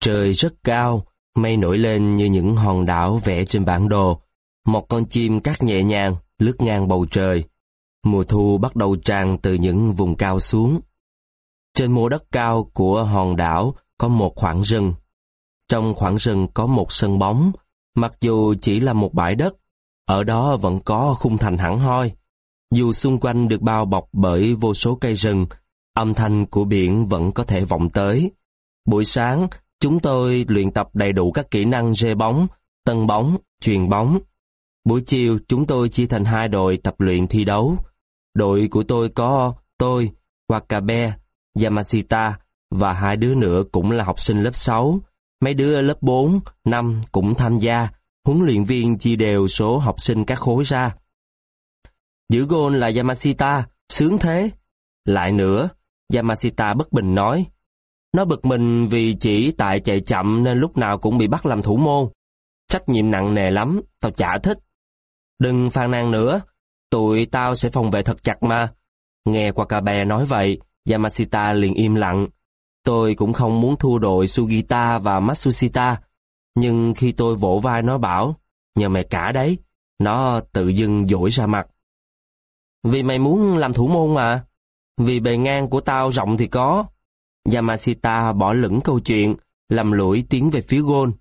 Trời rất cao, mây nổi lên như những hòn đảo vẽ trên bản đồ. Một con chim cắt nhẹ nhàng, lướt ngang bầu trời. Mùa thu bắt đầu tràn từ những vùng cao xuống. Trên mô đất cao của hòn đảo có một khoảng rừng. Trong khoảng rừng có một sân bóng, mặc dù chỉ là một bãi đất, ở đó vẫn có khung thành hẳn hoi. Dù xung quanh được bao bọc bởi vô số cây rừng, âm thanh của biển vẫn có thể vọng tới. Buổi sáng, chúng tôi luyện tập đầy đủ các kỹ năng rê bóng, tân bóng, truyền bóng. Buổi chiều, chúng tôi chia thành hai đội tập luyện thi đấu. Đội của tôi có tôi, Wakabe, Yamashita và hai đứa nữa cũng là học sinh lớp 6. Mấy đứa lớp 4, 5 cũng tham gia. Huấn luyện viên chia đều số học sinh các khối ra. Giữ gôn là Yamashita, sướng thế. Lại nữa, Yamashita bất bình nói. Nó bực mình vì chỉ tại chạy chậm nên lúc nào cũng bị bắt làm thủ môn. Trách nhiệm nặng nề lắm, tao chả thích. Đừng phàn nàn nữa, tụi tao sẽ phòng vệ thật chặt mà. Nghe Wakabe nói vậy, Yamashita liền im lặng. Tôi cũng không muốn thua đội Sugita và Matsushita, nhưng khi tôi vỗ vai nó bảo, nhờ mày cả đấy, nó tự dưng dỗi ra mặt. Vì mày muốn làm thủ môn mà. Vì bề ngang của tao rộng thì có. Yamashita bỏ lửng câu chuyện, làm lũi tiến về phía gôn.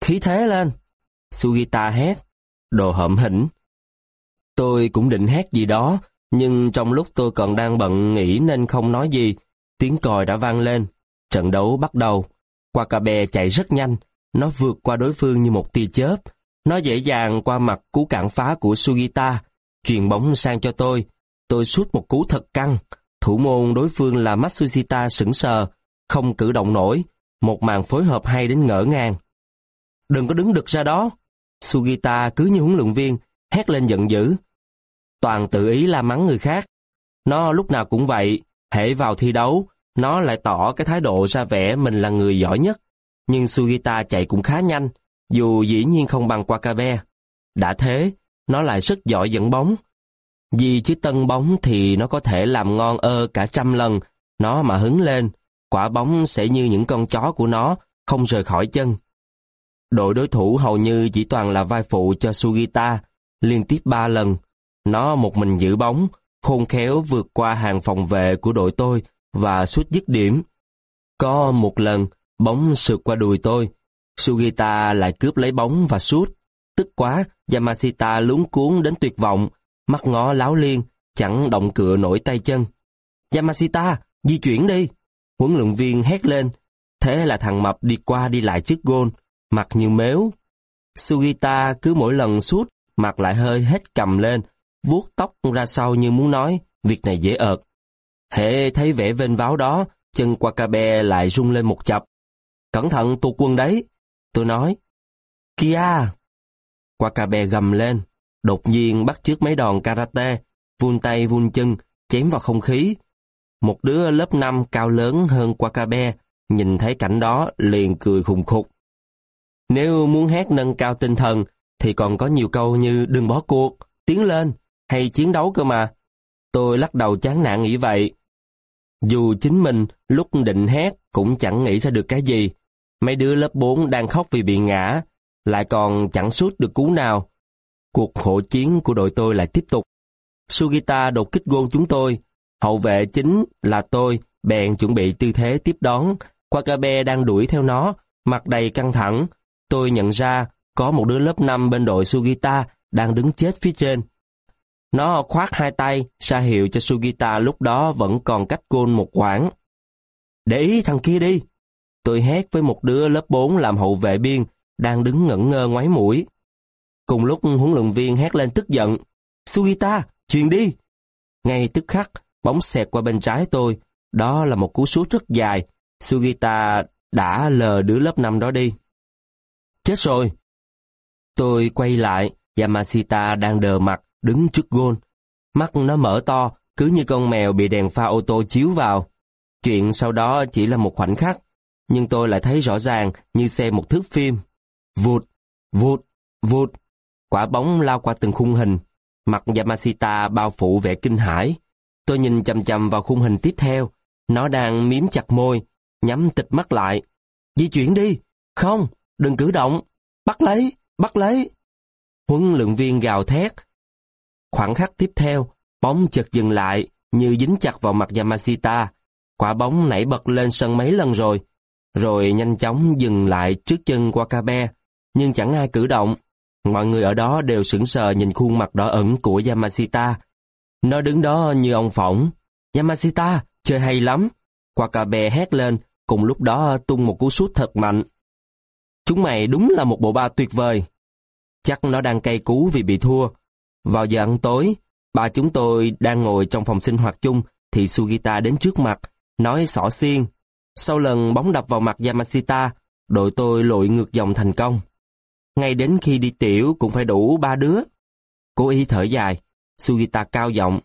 Khí thế lên. Sugita hét. Đồ hậm hỉnh. Tôi cũng định hét gì đó, nhưng trong lúc tôi còn đang bận nghĩ nên không nói gì, tiếng còi đã vang lên. Trận đấu bắt đầu. Wakabe chạy rất nhanh, nó vượt qua đối phương như một tia chớp. Nó dễ dàng qua mặt cú cản phá của Sugita, truyền bóng sang cho tôi. Tôi sút một cú thật căng. Thủ môn đối phương là Matsushita sững sờ, không cử động nổi. Một màn phối hợp hay đến ngỡ ngàng. Đừng có đứng đực ra đó. Sugita cứ như huấn luyện viên, hét lên giận dữ. Toàn tự ý la mắng người khác. Nó lúc nào cũng vậy, hễ vào thi đấu, nó lại tỏ cái thái độ ra vẻ mình là người giỏi nhất. Nhưng Sugita chạy cũng khá nhanh, dù dĩ nhiên không bằng Wakabe. Đã thế, nó lại rất giỏi dẫn bóng. Vì chứ tân bóng thì nó có thể làm ngon ơ cả trăm lần, nó mà hứng lên, quả bóng sẽ như những con chó của nó, không rời khỏi chân. Đội đối thủ hầu như chỉ toàn là vai phụ cho Sugita, liên tiếp ba lần. Nó một mình giữ bóng, khôn khéo vượt qua hàng phòng vệ của đội tôi và sút dứt điểm. Có một lần, bóng sượt qua đùi tôi, Sugita lại cướp lấy bóng và sút. Tức quá, Yamashita lúng cuốn đến tuyệt vọng, mắt ngó láo liên, chẳng động cựa nổi tay chân. Yamashita, di chuyển đi! Huấn luyện viên hét lên. Thế là thằng mập đi qua đi lại trước gôn, mặt như mếu. Sugita cứ mỗi lần suốt mặt lại hơi hết cầm lên, vuốt tóc ra sau như muốn nói, việc này dễ ợt. Hệ thấy vẻ vênh váo đó, chân Wakabe lại rung lên một chập. Cẩn thận tuột quân đấy, tôi nói. Kia! Wakabe gầm lên, đột nhiên bắt chước mấy đòn karate, vun tay vun chân, chém vào không khí. Một đứa lớp 5 cao lớn hơn Wakabe, nhìn thấy cảnh đó liền cười khùng khục. Nếu muốn hát nâng cao tinh thần, thì còn có nhiều câu như đừng bỏ cuộc, tiến lên, hay chiến đấu cơ mà. Tôi lắc đầu chán nản nghĩ vậy. Dù chính mình lúc định hát cũng chẳng nghĩ ra được cái gì. Mấy đứa lớp 4 đang khóc vì bị ngã, lại còn chẳng suốt được cú nào. Cuộc hộ chiến của đội tôi lại tiếp tục. Sugita đột kích gôn chúng tôi. Hậu vệ chính là tôi, bèn chuẩn bị tư thế tiếp đón. Wakabe đang đuổi theo nó, mặt đầy căng thẳng. Tôi nhận ra có một đứa lớp 5 bên đội Sugita đang đứng chết phía trên. Nó khoát hai tay, ra hiệu cho Sugita lúc đó vẫn còn cách gôn một quãng. Để ý thằng kia đi. Tôi hét với một đứa lớp 4 làm hậu vệ biên, đang đứng ngẩn ngơ ngoái mũi. Cùng lúc huấn luyện viên hét lên tức giận. Sugita, chuyền đi! Ngay tức khắc, bóng xẹt qua bên trái tôi. Đó là một cú sút rất dài. Sugita đã lờ đứa lớp 5 đó đi. Chết rồi! Tôi quay lại, Yamashita đang đờ mặt, đứng trước gôn. Mắt nó mở to, cứ như con mèo bị đèn pha ô tô chiếu vào. Chuyện sau đó chỉ là một khoảnh khắc, nhưng tôi lại thấy rõ ràng như xem một thước phim. Vụt, vụt, vụt. Quả bóng lao qua từng khung hình. Mặt Yamashita bao phủ vẻ kinh hãi. Tôi nhìn chầm chầm vào khung hình tiếp theo. Nó đang miếm chặt môi, nhắm tịch mắt lại. di chuyển đi. Không, đừng cử động. Bắt lấy, bắt lấy. Huấn luyện viên gào thét. Khoảng khắc tiếp theo, bóng chợt dừng lại, như dính chặt vào mặt Yamashita. Quả bóng nảy bật lên sân mấy lần rồi, rồi nhanh chóng dừng lại trước chân Wakabe, nhưng chẳng ai cử động. Mọi người ở đó đều sững sờ nhìn khuôn mặt đỏ ẩn của Yamashita. Nó đứng đó như ông phỏng. Yamashita, chơi hay lắm. Wakabe hét lên, cùng lúc đó tung một cú sút thật mạnh. Chúng mày đúng là một bộ ba tuyệt vời. Chắc nó đang cay cú vì bị thua. Vào giờ ăn tối, ba chúng tôi đang ngồi trong phòng sinh hoạt chung thì Sugita đến trước mặt, nói xỏ xiên. Sau lần bóng đập vào mặt Yamashita, đội tôi lội ngược dòng thành công. Ngay đến khi đi tiểu cũng phải đủ ba đứa. Cô y thở dài, Sugita cao giọng.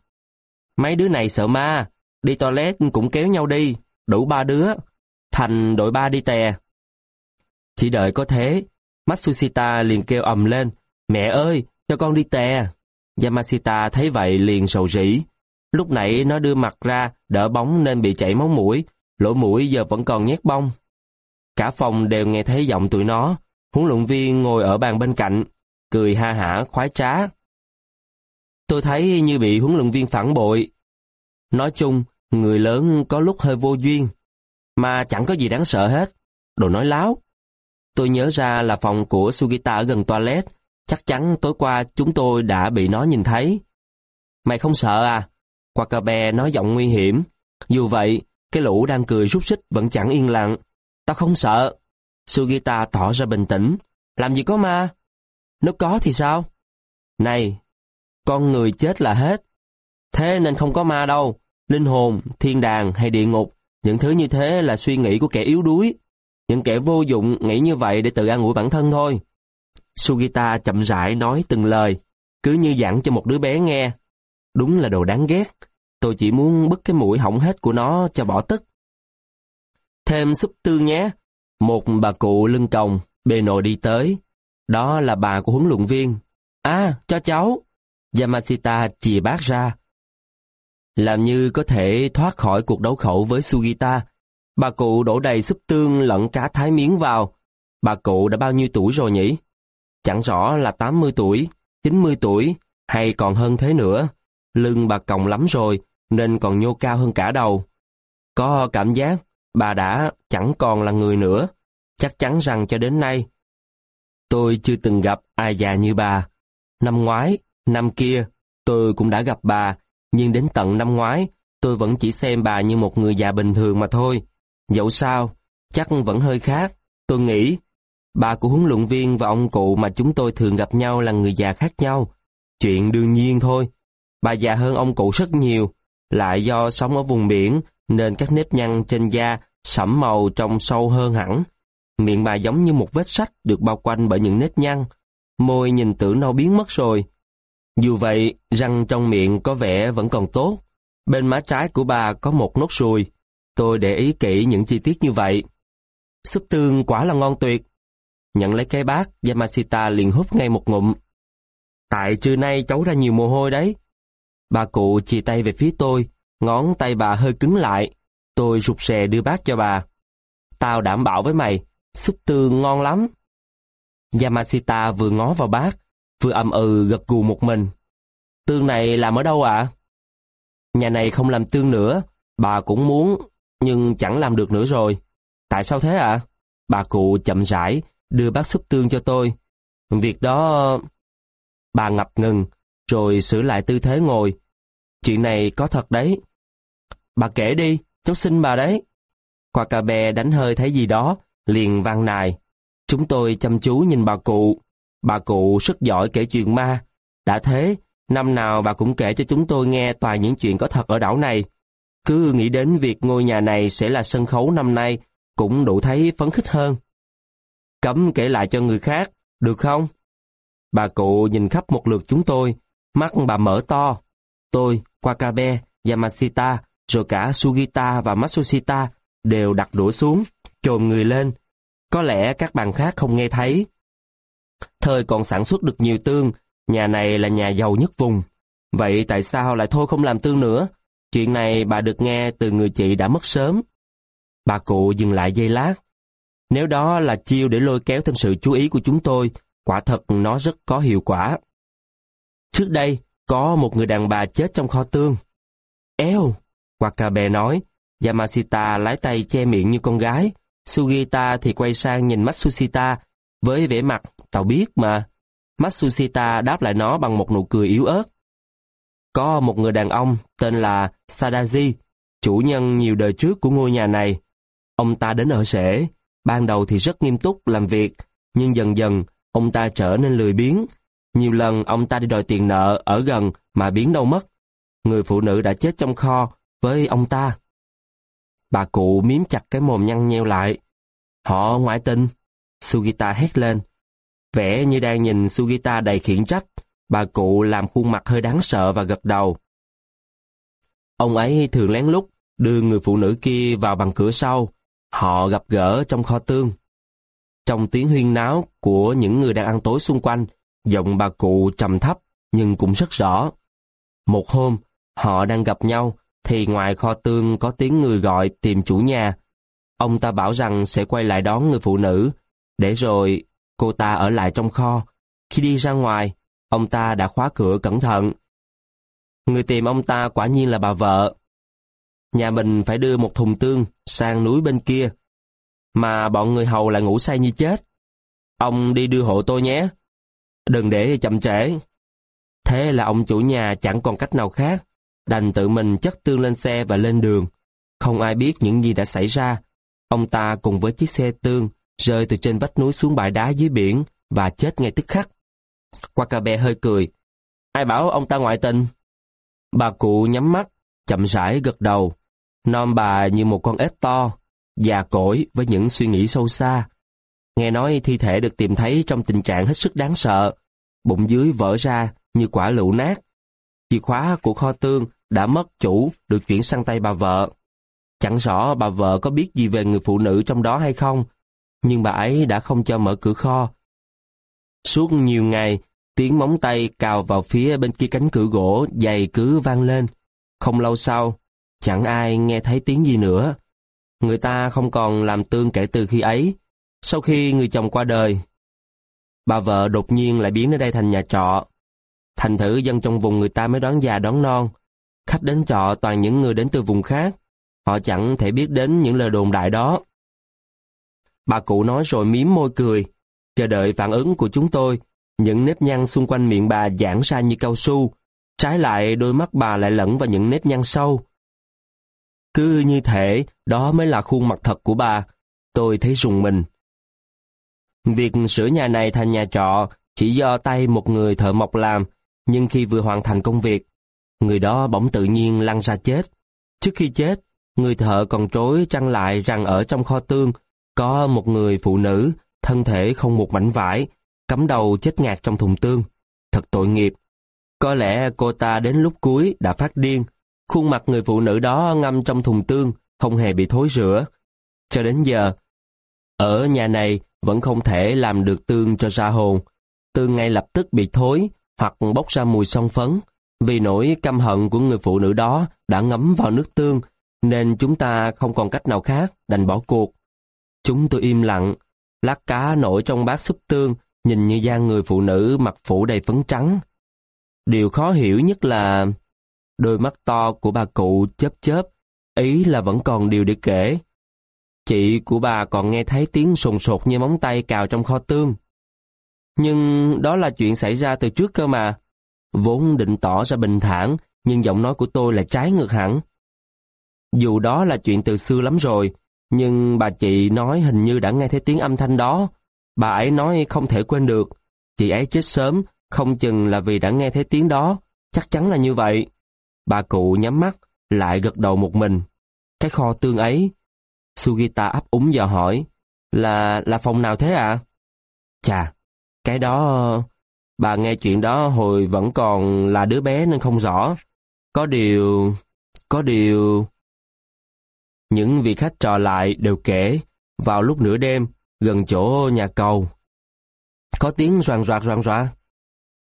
Mấy đứa này sợ ma, đi toilet cũng kéo nhau đi, đủ ba đứa. Thành đội ba đi tè. Chỉ đợi có thế, Matsushita liền kêu ầm lên, mẹ ơi, cho con đi tè. Yamashita thấy vậy liền sầu rỉ. Lúc nãy nó đưa mặt ra, đỡ bóng nên bị chảy máu mũi, lỗ mũi giờ vẫn còn nhét bông. Cả phòng đều nghe thấy giọng tụi nó, huấn luyện viên ngồi ở bàn bên cạnh, cười ha hả khoái trá. Tôi thấy như bị huấn luyện viên phản bội. Nói chung, người lớn có lúc hơi vô duyên, mà chẳng có gì đáng sợ hết. Đồ nói láo. Tôi nhớ ra là phòng của Sugita ở gần toilet, chắc chắn tối qua chúng tôi đã bị nó nhìn thấy. Mày không sợ à? Quacabe nói giọng nguy hiểm. Dù vậy, cái lũ đang cười rút xích vẫn chẳng yên lặng. Tao không sợ. Sugita tỏ ra bình tĩnh. Làm gì có ma? Nếu có thì sao? Này, con người chết là hết. Thế nên không có ma đâu. Linh hồn, thiên đàng hay địa ngục, những thứ như thế là suy nghĩ của kẻ yếu đuối. Những kẻ vô dụng nghĩ như vậy để tự an ủi bản thân thôi. Sugita chậm rãi nói từng lời, cứ như giảng cho một đứa bé nghe. Đúng là đồ đáng ghét. Tôi chỉ muốn bứt cái mũi hỏng hết của nó cho bỏ tức. Thêm súp tương nhé. Một bà cụ lưng còng, bề nội đi tới. Đó là bà của huấn luyện viên. À, cho cháu. Yamashita chìa bát ra. Làm như có thể thoát khỏi cuộc đấu khẩu với Sugita. Bà cụ đổ đầy súp tương lẫn cá thái miếng vào. Bà cụ đã bao nhiêu tuổi rồi nhỉ? Chẳng rõ là 80 tuổi, 90 tuổi, hay còn hơn thế nữa. Lưng bà còng lắm rồi, nên còn nhô cao hơn cả đầu. Có cảm giác bà đã chẳng còn là người nữa. Chắc chắn rằng cho đến nay, tôi chưa từng gặp ai già như bà. Năm ngoái, năm kia, tôi cũng đã gặp bà, nhưng đến tận năm ngoái, tôi vẫn chỉ xem bà như một người già bình thường mà thôi. Dẫu sao, chắc vẫn hơi khác. Tôi nghĩ, bà của huấn luyện viên và ông cụ mà chúng tôi thường gặp nhau là người già khác nhau. Chuyện đương nhiên thôi. Bà già hơn ông cụ rất nhiều, lại do sống ở vùng biển nên các nếp nhăn trên da sẫm màu trông sâu hơn hẳn. Miệng bà giống như một vết sách được bao quanh bởi những nếp nhăn. Môi nhìn tưởng nâu biến mất rồi. Dù vậy, răng trong miệng có vẻ vẫn còn tốt. Bên má trái của bà có một nốt ruồi. Tôi để ý kỹ những chi tiết như vậy. Súp tương quả là ngon tuyệt. Nhận lấy cái bát, Yamashita liền hút ngay một ngụm. Tại trưa nay cháu ra nhiều mồ hôi đấy. Bà cụ chì tay về phía tôi, ngón tay bà hơi cứng lại. Tôi rụt rè đưa bát cho bà. Tao đảm bảo với mày, súp tương ngon lắm. Yamashita vừa ngó vào bát, vừa ầm ừ gật gù một mình. Tương này làm ở đâu ạ? Nhà này không làm tương nữa, bà cũng muốn, nhưng chẳng làm được nữa rồi. Tại sao thế ạ? Bà cụ chậm rãi, đưa bát súp tương cho tôi. Việc đó... Bà ngập ngừng, rồi sửa lại tư thế ngồi. Chuyện này có thật đấy. Bà kể đi, cháu xin bà đấy. Qua cà bè đánh hơi thấy gì đó, liền vang nài. Chúng tôi chăm chú nhìn bà cụ. Bà cụ rất giỏi kể chuyện ma. Đã thế, năm nào bà cũng kể cho chúng tôi nghe toàn những chuyện có thật ở đảo này. Cứ nghĩ đến việc ngôi nhà này sẽ là sân khấu năm nay, cũng đủ thấy phấn khích hơn. Cấm kể lại cho người khác, được không? Bà cụ nhìn khắp một lượt chúng tôi, mắt bà mở to. Tôi, Quacabe, Yamashita, rồi cả Sugita và Matsushita đều đặt đũa xuống, trồm người lên. Có lẽ các bạn khác không nghe thấy. Thời còn sản xuất được nhiều tương, nhà này là nhà giàu nhất vùng. Vậy tại sao lại thôi không làm tương nữa? Chuyện này bà được nghe từ người chị đã mất sớm. Bà cụ dừng lại giây lát. Nếu đó là chiêu để lôi kéo thêm sự chú ý của chúng tôi, quả thật nó rất có hiệu quả. Trước đây, có một người đàn bà chết trong kho tương. Eo, Wakabe nói, Yamashita lái tay che miệng như con gái, Sugita thì quay sang nhìn Matsushita với vẻ mặt, tao biết mà. Matsushita đáp lại nó bằng một nụ cười yếu ớt. Có một người đàn ông tên là Sadaji, chủ nhân nhiều đời trước của ngôi nhà này. Ông ta đến ở sể, ban đầu thì rất nghiêm túc làm việc, nhưng dần dần ông ta trở nên lười biếng. Nhiều lần ông ta đi đòi tiền nợ ở gần mà biến đâu mất. Người phụ nữ đã chết trong kho với ông ta. Bà cụ miếm chặt cái mồm nhăn nheo lại. Họ ngoại tình. Sugita hét lên. Vẻ như đang nhìn Sugita đầy khiển trách. Bà cụ làm khuôn mặt hơi đáng sợ và gật đầu. Ông ấy thường lén lút đưa người phụ nữ kia vào bằng cửa sau. Họ gặp gỡ trong kho tương. Trong tiếng huyên náo của những người đang ăn tối xung quanh, giọng bà cụ trầm thấp nhưng cũng rất rõ. Một hôm, họ đang gặp nhau thì ngoài kho tương có tiếng người gọi tìm chủ nhà. Ông ta bảo rằng sẽ quay lại đón người phụ nữ, để rồi cô ta ở lại trong kho. Khi đi ra ngoài, ông ta đã khóa cửa cẩn thận. Người tìm ông ta quả nhiên là bà vợ. Nhà mình phải đưa một thùng tương sang núi bên kia, mà bọn người hầu lại ngủ say như chết. Ông đi đưa hộ tôi nhé. Đừng để chậm trễ. Thế là ông chủ nhà chẳng còn cách nào khác đành tự mình chất tương lên xe và lên đường. Không ai biết những gì đã xảy ra. Ông ta cùng với chiếc xe tương rơi từ trên vách núi xuống bãi đá dưới biển và chết ngay tức khắc. Qua cà bè hơi cười. Ai bảo ông ta ngoại tình? Bà cụ nhắm mắt, chậm rãi gật đầu. Non bà như một con ếch to, già cỗi với những suy nghĩ sâu xa. Nghe nói thi thể được tìm thấy trong tình trạng hết sức đáng sợ. Bụng dưới vỡ ra như quả lựu nát. Chìa khóa của kho tương đã mất chủ được chuyển sang tay bà vợ. Chẳng rõ bà vợ có biết gì về người phụ nữ trong đó hay không, nhưng bà ấy đã không cho mở cửa kho. Suốt nhiều ngày, tiếng móng tay cào vào phía bên kia cánh cửa gỗ dày cứ vang lên. Không lâu sau, chẳng ai nghe thấy tiếng gì nữa. Người ta không còn làm tương kể từ khi ấy. Sau khi người chồng qua đời, bà vợ đột nhiên lại biến nơi đây thành nhà trọ. Thành thử dân trong vùng người ta mới đón già đón non. Khách đến trọ toàn những người đến từ vùng khác. Họ chẳng thể biết đến những lời đồn đại đó. Bà cụ nói rồi miếm môi cười. Chờ đợi phản ứng của chúng tôi, những nếp nhăn xung quanh miệng bà giãn ra như cao su. Trái lại đôi mắt bà lại lẫn vào những nếp nhăn sâu. Cứ như thể đó mới là khuôn mặt thật của bà. Tôi thấy rùng mình. Việc sửa nhà này thành nhà trọ chỉ do tay một người thợ mộc làm nhưng khi vừa hoàn thành công việc, người đó bỗng tự nhiên lăn ra chết. Trước khi chết, người thợ còn trối trăng lại rằng ở trong kho tương có một người phụ nữ, thân thể không một mảnh vải, cắm đầu chết ngạt trong thùng tương. Thật tội nghiệp. Có lẽ cô ta đến lúc cuối đã phát điên. Khuôn mặt người phụ nữ đó ngâm trong thùng tương, không hề bị thối rữa. Cho đến giờ, ở nhà này vẫn không thể làm được tương cho ra hồn. Tương ngay lập tức bị thối, hoặc bốc ra mùi son phấn. Vì nỗi căm hận của người phụ nữ đó đã ngấm vào nước tương, nên chúng ta không còn cách nào khác đành bỏ cuộc. Chúng tôi im lặng, lát cá nổi trong bát súp tương, nhìn như da người phụ nữ mặc phủ đầy phấn trắng. Điều khó hiểu nhất là đôi mắt to của bà cụ chớp chớp, ý là vẫn còn điều để kể. Chị của bà còn nghe thấy tiếng sồn sột như móng tay cào trong kho tương. Nhưng đó là chuyện xảy ra từ trước cơ mà. Vốn định tỏ ra bình thản, nhưng giọng nói của tôi là trái ngược hẳn. Dù đó là chuyện từ xưa lắm rồi, nhưng bà chị nói hình như đã nghe thấy tiếng âm thanh đó. Bà ấy nói không thể quên được. Chị ấy chết sớm, không chừng là vì đã nghe thấy tiếng đó. Chắc chắn là như vậy. Bà cụ nhắm mắt, lại gật đầu một mình. Cái kho tương ấy. Sugita ấp úng dò hỏi. Là, là phòng nào thế ạ? À? Chà, cái đó... Bà nghe chuyện đó hồi vẫn còn là đứa bé nên không rõ. Có điều... Có điều... Những vị khách trò lại đều kể, vào lúc nửa đêm, gần chỗ nhà cầu. Có tiếng roàn roạt roàn roạt.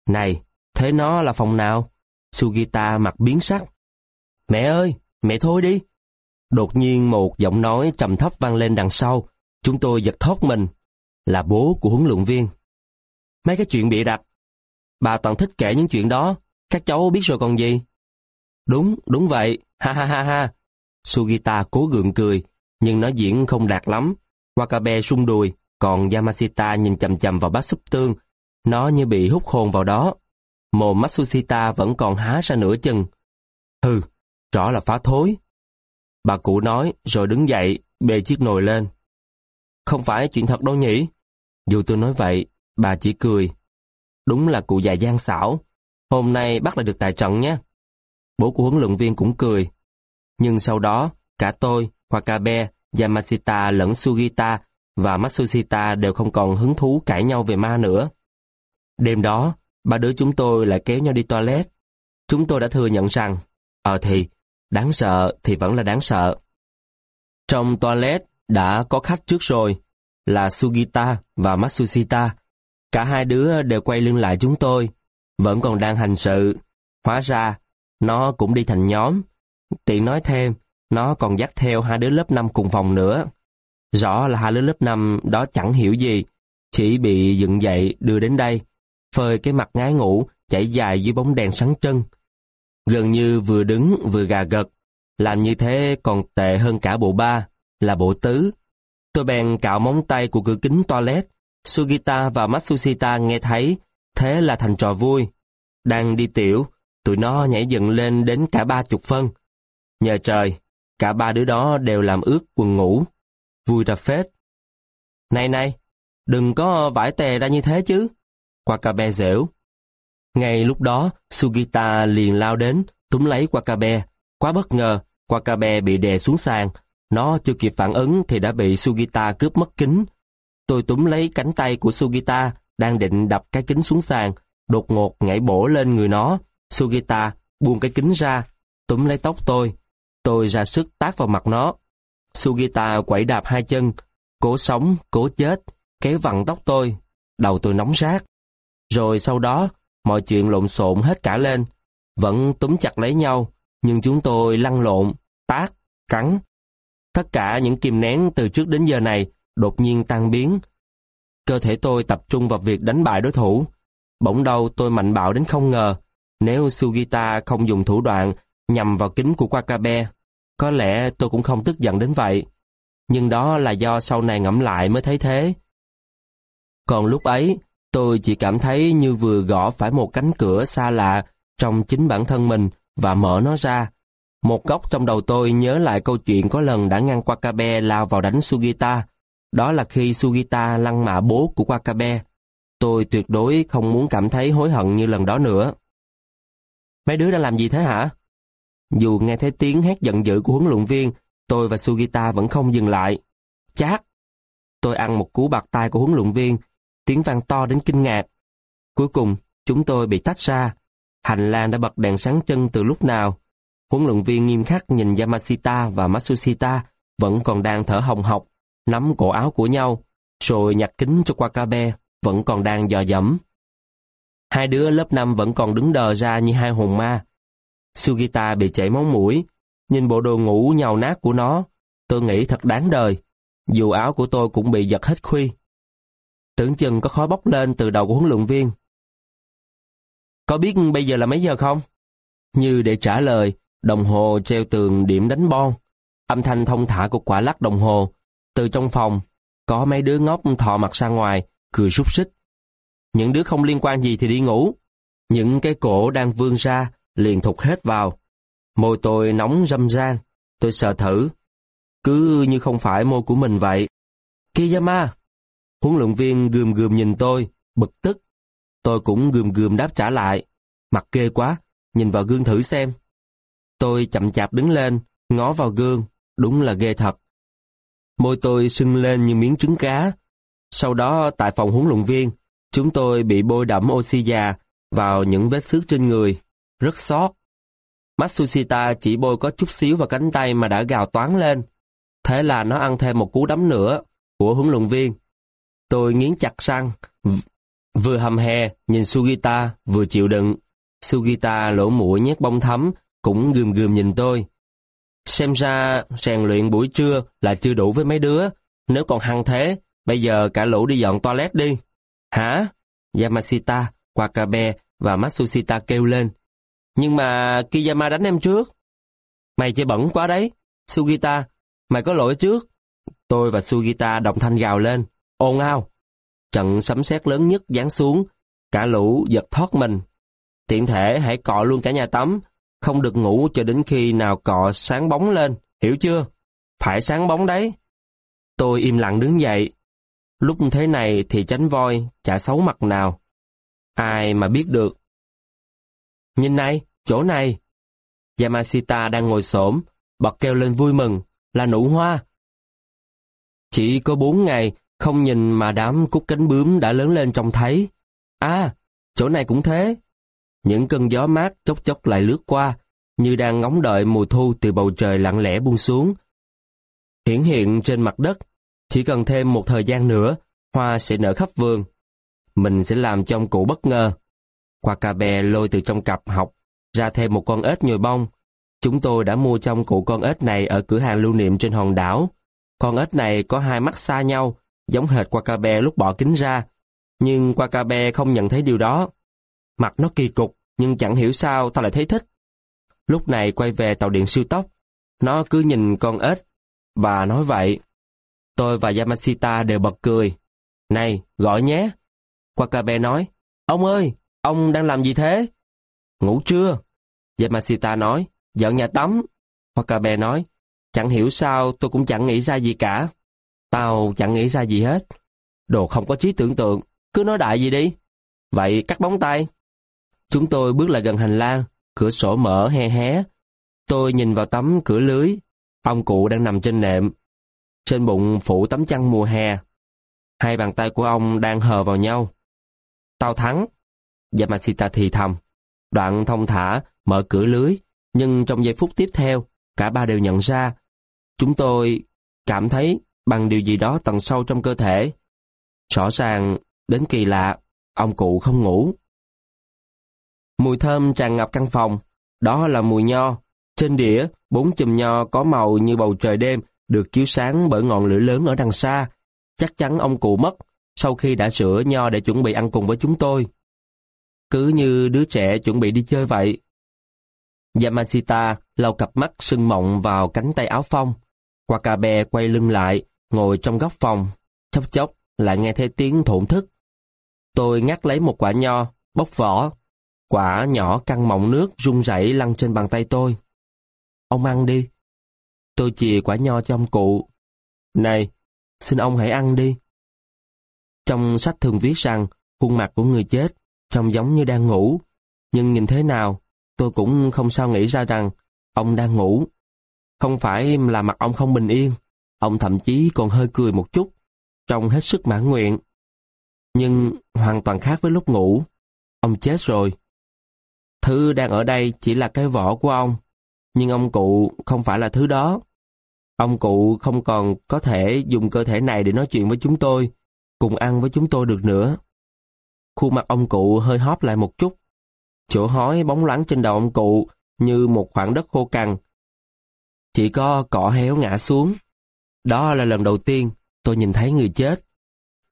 Này, thế nó là phòng nào? Sugita mặt biến sắc. Mẹ ơi, mẹ thôi đi. Đột nhiên một giọng nói trầm thấp vang lên đằng sau. Chúng tôi giật thót mình. Là bố của huấn luyện viên. Mấy cái chuyện bị đặt. Bà toàn thích kể những chuyện đó. Các cháu biết rồi còn gì? Đúng, đúng vậy. Ha ha ha ha. Sugita cố gượng cười, nhưng nó diễn không đạt lắm. Wakabe sung đùi, còn Yamashita nhìn chầm chầm vào bát súp tương. Nó như bị hút hồn vào đó. Mồm Matsushita vẫn còn há ra nửa chừng. Hừ, rõ là phá thối. Bà cụ nói, rồi đứng dậy, bê chiếc nồi lên. Không phải chuyện thật đâu nhỉ? Dù tôi nói vậy, bà chỉ cười. Đúng là cụ già gian xảo. Hôm nay bắt lại được tài trận nhé. Bố của huấn luyện viên cũng cười. Nhưng sau đó, cả tôi, Wakabe, Yamashita lẫn Sugita và Matsushita đều không còn hứng thú cãi nhau về ma nữa. Đêm đó, ba đứa chúng tôi lại kéo nhau đi toilet. Chúng tôi đã thừa nhận rằng, ờ thì, đáng sợ thì vẫn là đáng sợ. Trong toilet đã có khách trước rồi, là Sugita và Matsushita. Cả hai đứa đều quay lưng lại chúng tôi, vẫn còn đang hành sự. Hóa ra, nó cũng đi thành nhóm. Tiện nói thêm, nó còn dắt theo hai đứa lớp 5 cùng phòng nữa. Rõ là hai đứa lớp 5 đó chẳng hiểu gì, chỉ bị dựng dậy đưa đến đây, phơi cái mặt ngái ngủ, chảy dài dưới bóng đèn sáng trưng. Gần như vừa đứng vừa gà gật, làm như thế còn tệ hơn cả bộ ba, là bộ tứ. Tôi bèn cạo móng tay của cửa kính toilet, Sugita và Matsushita nghe thấy, thế là thành trò vui. Đang đi tiểu, tụi nó nhảy dựng lên đến cả ba chục phân. Nhờ trời, cả ba đứa đó đều làm ướt quần ngủ. Vui ra phết. Này này, đừng có vải tè ra như thế chứ. Wakabe dễu. Ngay lúc đó, Sugita liền lao đến, túm lấy Wakabe. Quá bất ngờ, Wakabe bị đè xuống sàn. Nó chưa kịp phản ứng thì đã bị Sugita cướp mất kính. Tôi túm lấy cánh tay của Sugita, đang định đập cái kính xuống sàn, đột ngột nhảy bổ lên người nó. Sugita buông cái kính ra, túm lấy tóc tôi. Tôi ra sức tác vào mặt nó. Sugita quẩy đạp hai chân, cố sống, cố chết, kéo vặn tóc tôi. Đầu tôi nóng rát. Rồi sau đó, mọi chuyện lộn xộn hết cả lên. Vẫn túm chặt lấy nhau, nhưng chúng tôi lăn lộn, tác, cắn. Tất cả những kìm nén từ trước đến giờ này đột nhiên tan biến. Cơ thể tôi tập trung vào việc đánh bại đối thủ. Bỗng đâu tôi mạnh bạo đến không ngờ, nếu Sugita không dùng thủ đoạn nhằm vào kính của Wakabe, có lẽ tôi cũng không tức giận đến vậy. Nhưng đó là do sau này ngẫm lại mới thấy thế. Còn lúc ấy, tôi chỉ cảm thấy như vừa gõ phải một cánh cửa xa lạ trong chính bản thân mình và mở nó ra. Một góc trong đầu tôi nhớ lại câu chuyện có lần đã ngăn Wakabe lao vào đánh Sugita. Đó là khi Sugita lăng mạ bố của Wakabe. Tôi tuyệt đối không muốn cảm thấy hối hận như lần đó nữa. Mấy đứa đang làm gì thế hả? Dù nghe thấy tiếng hét giận dữ của huấn luyện viên, tôi và Sugita vẫn không dừng lại. Chát! Tôi ăn một cú bạc tay của huấn luyện viên, tiếng vang to đến kinh ngạc. Cuối cùng, chúng tôi bị tách ra. Hành lang đã bật đèn sáng chân từ lúc nào. Huấn luyện viên nghiêm khắc nhìn Yamashita và Matsushita vẫn còn đang thở hồng hộc, nắm cổ áo của nhau, rồi nhặt kính cho Wakabe vẫn còn đang dò dẫm. Hai đứa lớp 5 vẫn còn đứng đờ ra như hai hồn ma. Sugita bị chảy máu mũi, nhìn bộ đồ ngủ nhàu nát của nó, tôi nghĩ thật đáng đời. Dù áo của tôi cũng bị giật hết khuy. Tưởng chừng có khói bốc lên từ đầu của huấn luyện viên. Có biết bây giờ là mấy giờ không? Như để trả lời, đồng hồ treo tường điểm đánh bon. Âm thanh thông thả của quả lắc đồng hồ. Từ trong phòng, có mấy đứa ngốc thò mặt ra ngoài, cười rút xích. Những đứa không liên quan gì thì đi ngủ. Những cái cổ đang vươn ra, liền thụt hết vào. Môi tôi nóng râm ran, tôi sợ thử. Cứ như không phải môi của mình vậy. Kiyama! Huấn luyện viên gườm gườm nhìn tôi, bực tức. Tôi cũng gườm gườm đáp trả lại. Mặt ghê quá, nhìn vào gương thử xem. Tôi chậm chạp đứng lên, ngó vào gương, đúng là ghê thật. Môi tôi sưng lên như miếng trứng cá. Sau đó tại phòng huấn luyện viên, chúng tôi bị bôi đẫm oxy già vào những vết xước trên người rất sót. Matsushita chỉ bôi có chút xíu vào cánh tay mà đã gào toán lên. Thế là nó ăn thêm một cú đấm nữa của huấn luyện viên. Tôi nghiến chặt răng, vừa hầm hè nhìn Sugita vừa chịu đựng. Sugita lỗ mũi nhét bông thấm, cũng gườm gườm nhìn tôi. Xem ra rèn luyện buổi trưa là chưa đủ với mấy đứa, Nếu còn hăng thế, bây giờ cả lũ đi dọn toilet đi. Hả? Yamashita, Wakabe và Matsushita kêu lên. Nhưng mà Kiyama đánh em trước. Mày chơi bẩn quá đấy. Sugita, mày có lỗi trước. Tôi và Sugita đồng thanh gào lên. Ồn ào. Trận sấm sét lớn nhất giáng xuống. Cả lũ giật thoát mình. Tiện thể hãy cọ luôn cả nhà tắm. Không được ngủ cho đến khi nào cọ sáng bóng lên. Hiểu chưa? Phải sáng bóng đấy. Tôi im lặng đứng dậy. Lúc thế này thì tránh voi, chả xấu mặt nào. Ai mà biết được. Nhìn này, chỗ này. Yamashita đang ngồi xổm, bật kêu lên vui mừng, là nụ hoa. Chỉ có bốn ngày, không nhìn mà đám cúc cánh bướm đã lớn lên trông thấy. À, chỗ này cũng thế. Những cơn gió mát chốc chốc lại lướt qua, như đang ngóng đợi mùa thu từ bầu trời lặng lẽ buông xuống. Hiển hiện trên mặt đất, chỉ cần thêm một thời gian nữa, hoa sẽ nở khắp vườn. Mình sẽ làm cho ông cụ bất ngờ. Qua cà bè lôi từ trong cặp học ra thêm một con ếch nhồi bông. Chúng tôi đã mua trong cụ con ếch này ở cửa hàng lưu niệm trên hòn đảo. Con ếch này có hai mắt xa nhau, giống hệt qua cà bè lúc bỏ kính ra. Nhưng qua cà bè không nhận thấy điều đó. Mặt nó kỳ cục, nhưng chẳng hiểu sao tao lại thấy thích. Lúc này quay về tàu điện siêu tốc, nó cứ nhìn con ếch và nói vậy. Tôi và Yamashita đều bật cười. Này, gọi nhé. Wakabe nói, Ông ơi, ông đang làm gì thế? Ngủ chưa? Yamashita nói, dọn nhà tắm. Wakabe nói, chẳng hiểu sao tôi cũng chẳng nghĩ ra gì cả. Tao chẳng nghĩ ra gì hết. Đồ không có trí tưởng tượng, cứ nói đại gì đi. Vậy cắt bóng tay. Chúng tôi bước lại gần hành lang, cửa sổ mở he hé. Tôi nhìn vào tấm cửa lưới. Ông cụ đang nằm trên nệm. Trên bụng phủ tấm chăn mùa hè. Hai bàn tay của ông đang hờ vào nhau. Tao thắng. Yamashita thì thầm. Đoạn thông thả, mở cửa lưới. Nhưng trong giây phút tiếp theo, cả ba đều nhận ra. Chúng tôi cảm thấy bằng điều gì đó tầng sâu trong cơ thể. Rõ ràng, đến kỳ lạ, ông cụ không ngủ. Mùi thơm tràn ngập căn phòng, đó là mùi nho. Trên đĩa, bốn chùm nho có màu như bầu trời đêm được chiếu sáng bởi ngọn lửa lớn ở đằng xa. Chắc chắn ông cụ mất sau khi đã sửa nho để chuẩn bị ăn cùng với chúng tôi. Cứ như đứa trẻ chuẩn bị đi chơi vậy. Yamashita lau cặp mắt sưng mộng vào cánh tay áo phong. Wakabe quay lưng lại, ngồi trong góc phòng. Chốc chốc lại nghe thấy tiếng thổn thức. Tôi ngắt lấy một quả nho, bóc vỏ. Quả nhỏ căng mọng nước rung rẩy lăn trên bàn tay tôi. Ông ăn đi. Tôi chìa quả nho cho ông cụ. Này, xin ông hãy ăn đi. Trong sách thường viết rằng khuôn mặt của người chết trông giống như đang ngủ. Nhưng nhìn thế nào, tôi cũng không sao nghĩ ra rằng ông đang ngủ. Không phải là mặt ông không bình yên, ông thậm chí còn hơi cười một chút, trông hết sức mãn nguyện. Nhưng hoàn toàn khác với lúc ngủ. Ông chết rồi. Thứ đang ở đây chỉ là cái vỏ của ông, nhưng ông cụ không phải là thứ đó. Ông cụ không còn có thể dùng cơ thể này để nói chuyện với chúng tôi, cùng ăn với chúng tôi được nữa. Khuôn mặt ông cụ hơi hóp lại một chút. Chỗ hói bóng loáng trên đầu ông cụ như một khoảng đất khô cằn. Chỉ có cỏ héo ngã xuống. Đó là lần đầu tiên tôi nhìn thấy người chết.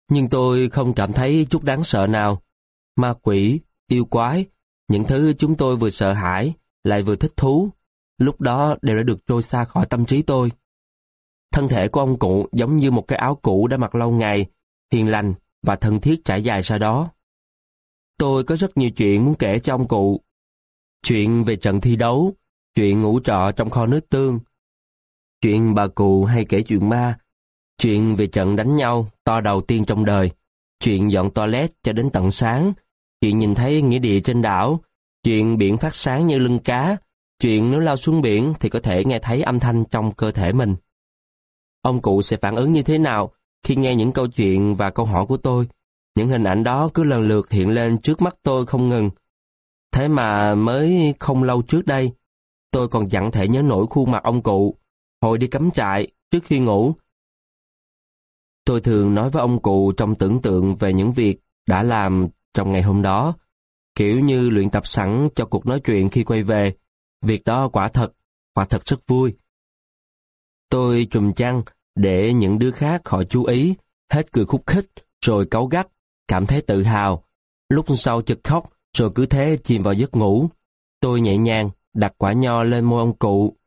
Nhưng tôi không cảm thấy chút đáng sợ nào. Ma quỷ, yêu quái, những thứ chúng tôi vừa sợ hãi, lại vừa thích thú, lúc đó đều đã được trôi xa khỏi tâm trí tôi. Thân thể của ông cụ giống như một cái áo cũ đã mặc lâu ngày, hiền lành và thân thiết trải dài ra đó. Tôi có rất nhiều chuyện muốn kể cho ông cụ. Chuyện về trận thi đấu, chuyện ngủ trọ trong kho nước tương, chuyện bà cụ hay kể chuyện ma, chuyện về trận đánh nhau to đầu tiên trong đời, chuyện dọn toilet cho đến tận sáng, chuyện nhìn thấy nghĩa địa trên đảo, chuyện biển phát sáng như lưng cá, chuyện nếu lao xuống biển thì có thể nghe thấy âm thanh trong cơ thể mình. Ông cụ sẽ phản ứng như thế nào khi nghe những câu chuyện và câu hỏi của tôi? Những hình ảnh đó cứ lần lượt hiện lên trước mắt tôi không ngừng. Thế mà mới không lâu trước đây, tôi còn dặn thể nhớ nổi khuôn mặt ông cụ, hồi đi cắm trại, trước khi ngủ. Tôi thường nói với ông cụ trong tưởng tượng về những việc đã làm trong ngày hôm đó, kiểu như luyện tập sẵn cho cuộc nói chuyện khi quay về. Việc đó quả thật, quả thật rất vui. Tôi trùm chăn, để những đứa khác khỏi chú ý, hết cười khúc khích, rồi cáu gắt, cảm thấy tự hào. Lúc sau chực khóc, rồi cứ thế chìm vào giấc ngủ. Tôi nhẹ nhàng đặt quả nho lên môi ông cụ.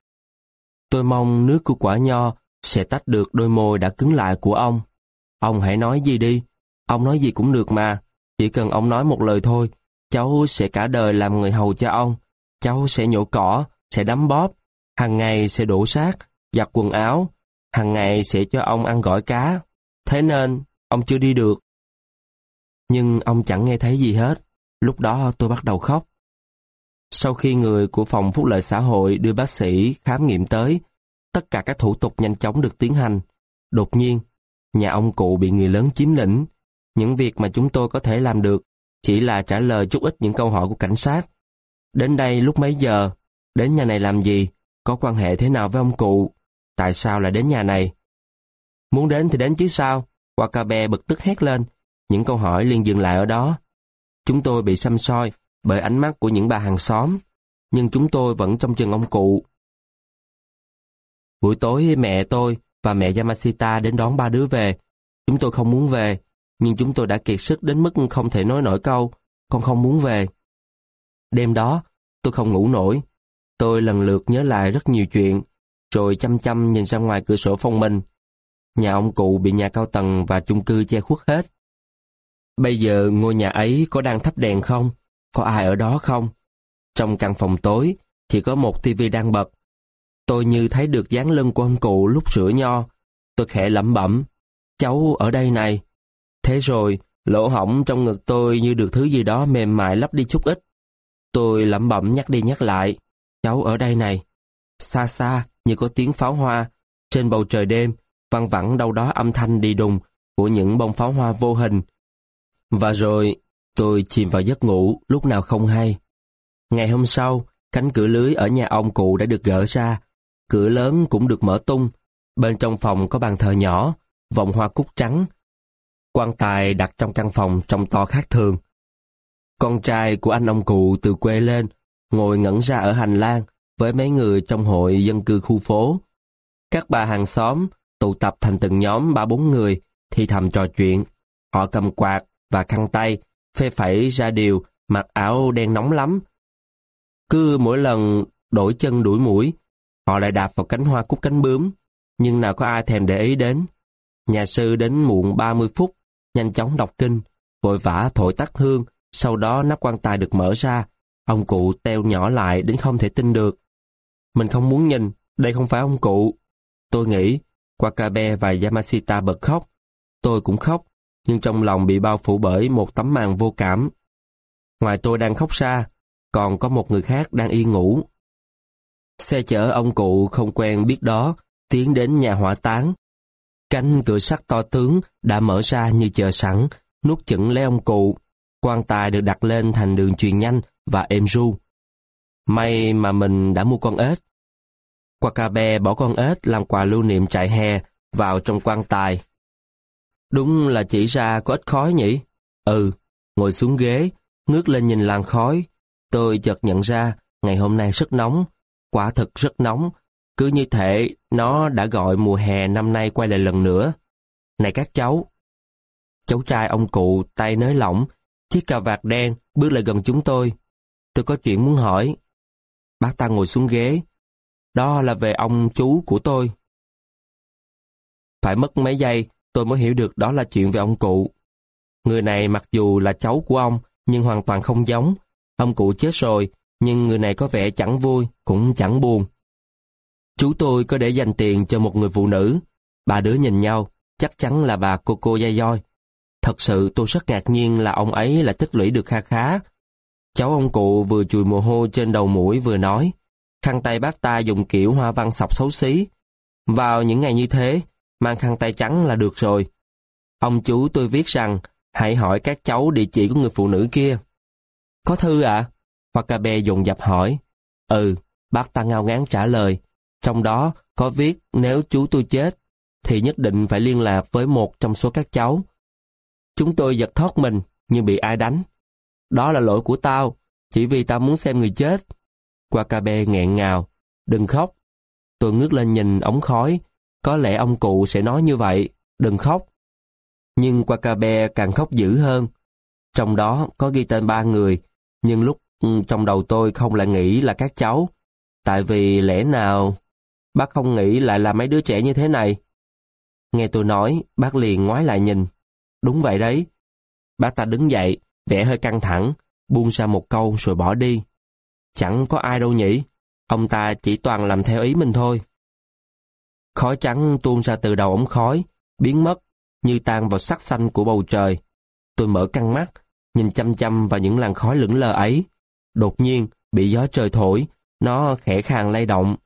Tôi mong nước của quả nho sẽ tách được đôi môi đã cứng lại của ông. Ông hãy nói gì đi, ông nói gì cũng được mà, chỉ cần ông nói một lời thôi, cháu sẽ cả đời làm người hầu cho ông. Cháu sẽ nhổ cỏ, sẽ đấm bóp, hàng ngày sẽ đổ xác, giặt quần áo, hàng ngày sẽ cho ông ăn gỏi cá. Thế nên, ông chưa đi được. Nhưng ông chẳng nghe thấy gì hết. Lúc đó tôi bắt đầu khóc. Sau khi người của phòng phúc lợi xã hội đưa bác sĩ khám nghiệm tới, tất cả các thủ tục nhanh chóng được tiến hành. Đột nhiên, nhà ông cụ bị người lớn chiếm lĩnh. Những việc mà chúng tôi có thể làm được chỉ là trả lời chút ít những câu hỏi của cảnh sát. Đến đây lúc mấy giờ? Đến nhà này làm gì? Có quan hệ thế nào với ông cụ? Tại sao lại đến nhà này? Muốn đến thì đến chứ sao? Wakabe bực tức hét lên. Những câu hỏi liền dừng lại ở đó. Chúng tôi bị xăm soi bởi ánh mắt của những bà hàng xóm, nhưng chúng tôi vẫn trong chừng ông cụ. Buổi tối mẹ tôi và mẹ Yamashita đến đón ba đứa về. Chúng tôi không muốn về, nhưng chúng tôi đã kiệt sức đến mức không thể nói nổi câu, con không muốn về. Đêm đó, tôi không ngủ nổi. Tôi lần lượt nhớ lại rất nhiều chuyện, rồi chăm chăm nhìn ra ngoài cửa sổ phòng mình. Nhà ông cụ bị nhà cao tầng và chung cư che khuất hết. Bây giờ ngôi nhà ấy có đang thắp đèn không? Có ai ở đó không? Trong căn phòng tối, chỉ có một tivi đang bật. Tôi như thấy được dáng lưng của ông cụ lúc sửa nho. Tôi khẽ lẩm bẩm. Cháu ở đây này. Thế rồi, lỗ hỏng trong ngực tôi như được thứ gì đó mềm mại lấp đi chút ít. Tôi lẩm bẩm nhắc đi nhắc lại. Cháu ở đây này. Xa xa, như có tiếng pháo hoa. Trên bầu trời đêm, văng vẳng đâu đó âm thanh đi đùng của những bông pháo hoa vô hình. Và rồi, tôi chìm vào giấc ngủ lúc nào không hay. Ngày hôm sau, cánh cửa lưới ở nhà ông cụ đã được gỡ ra. Cửa lớn cũng được mở tung. Bên trong phòng có bàn thờ nhỏ, vòng hoa cúc trắng quan tài đặt trong căn phòng trông to khác thường. Con trai của anh ông cụ từ quê lên, ngồi ngẩn ra ở hành lang với mấy người trong hội dân cư khu phố. Các bà hàng xóm tụ tập thành từng nhóm ba bốn người thì thầm trò chuyện. Họ cầm quạt và khăn tay, phê phẩy ra điều, mặc áo đen nóng lắm. Cứ mỗi lần đổi chân đuổi mũi, họ lại đạp vào cánh hoa cúc cánh bướm, nhưng nào có ai thèm để ý đến. Nhà sư đến muộn 30 phút, nhanh chóng đọc kinh, vội vã thổi tắt hương, sau đó nắp quan tài được mở ra, ông cụ teo nhỏ lại đến không thể tin được. Mình không muốn nhìn, đây không phải ông cụ. Tôi nghĩ, Wakabe và Yamashita bật khóc. Tôi cũng khóc, nhưng trong lòng bị bao phủ bởi một tấm màn vô cảm. Ngoài tôi đang khóc xa, còn có một người khác đang yên ngủ. Xe chở ông cụ không quen biết đó, tiến đến nhà hỏa táng. Cánh cửa sắt to tướng đã mở ra như chờ sẵn, nuốt chửng lấy ông cụ. quan tài được đặt lên thành đường truyền nhanh và êm ru. May mà mình đã mua con ếch. Quacabe bỏ con ếch làm quà lưu niệm trại hè vào trong quan tài. Đúng là chỉ ra có ít khói nhỉ? Ừ, ngồi xuống ghế, ngước lên nhìn làn khói. Tôi chợt nhận ra ngày hôm nay rất nóng, quả thực rất nóng. Cứ như thể nó đã gọi mùa hè năm nay quay lại lần nữa. Này các cháu! Cháu trai ông cụ tay nới lỏng, chiếc cà vạt đen bước lại gần chúng tôi. Tôi có chuyện muốn hỏi. Bác ta ngồi xuống ghế. Đó là về ông chú của tôi. Phải mất mấy giây, tôi mới hiểu được đó là chuyện về ông cụ. Người này mặc dù là cháu của ông, nhưng hoàn toàn không giống. Ông cụ chết rồi, nhưng người này có vẻ chẳng vui, cũng chẳng buồn. Chú tôi có để dành tiền cho một người phụ nữ. Ba đứa nhìn nhau, chắc chắn là bà Coco Yayoi. Thật sự tôi rất ngạc nhiên là ông ấy lại tích lũy được kha khá. Cháu ông cụ vừa chùi mồ hôi trên đầu mũi vừa nói, khăn tay bác ta dùng kiểu hoa văn sọc xấu xí. Vào những ngày như thế, mang khăn tay trắng là được rồi. Ông chú tôi viết rằng, hãy hỏi các cháu địa chỉ của người phụ nữ kia. Có thư ạ? À? Wakabe dồn dập hỏi. Ừ, bác ta ngao ngán trả lời. Trong đó có viết nếu chú tôi chết, thì nhất định phải liên lạc với một trong số các cháu. Chúng tôi giật thoát mình, nhưng bị ai đánh. Đó là lỗi của tao, chỉ vì tao muốn xem người chết. Wakabe nghẹn ngào. Đừng khóc. Tôi ngước lên nhìn ống khói, Có lẽ ông cụ sẽ nói như vậy, đừng khóc. Nhưng Wakabe càng khóc dữ hơn. Trong đó có ghi tên ba người, nhưng lúc ừ, trong đầu tôi không lại nghĩ là các cháu. Tại vì lẽ nào bác không nghĩ lại là mấy đứa trẻ như thế này? Nghe tôi nói, bác liền ngoái lại nhìn. Đúng vậy đấy. Bác ta đứng dậy, vẻ hơi căng thẳng, buông ra một câu rồi bỏ đi. Chẳng có ai đâu nhỉ, ông ta chỉ toàn làm theo ý mình thôi. Khói trắng tuôn ra từ đầu ống khói, biến mất, như tan vào sắc xanh của bầu trời. Tôi mở căng mắt, nhìn chăm chăm vào những làn khói lững lờ ấy. Đột nhiên, bị gió trời thổi, nó khẽ khàng lay động.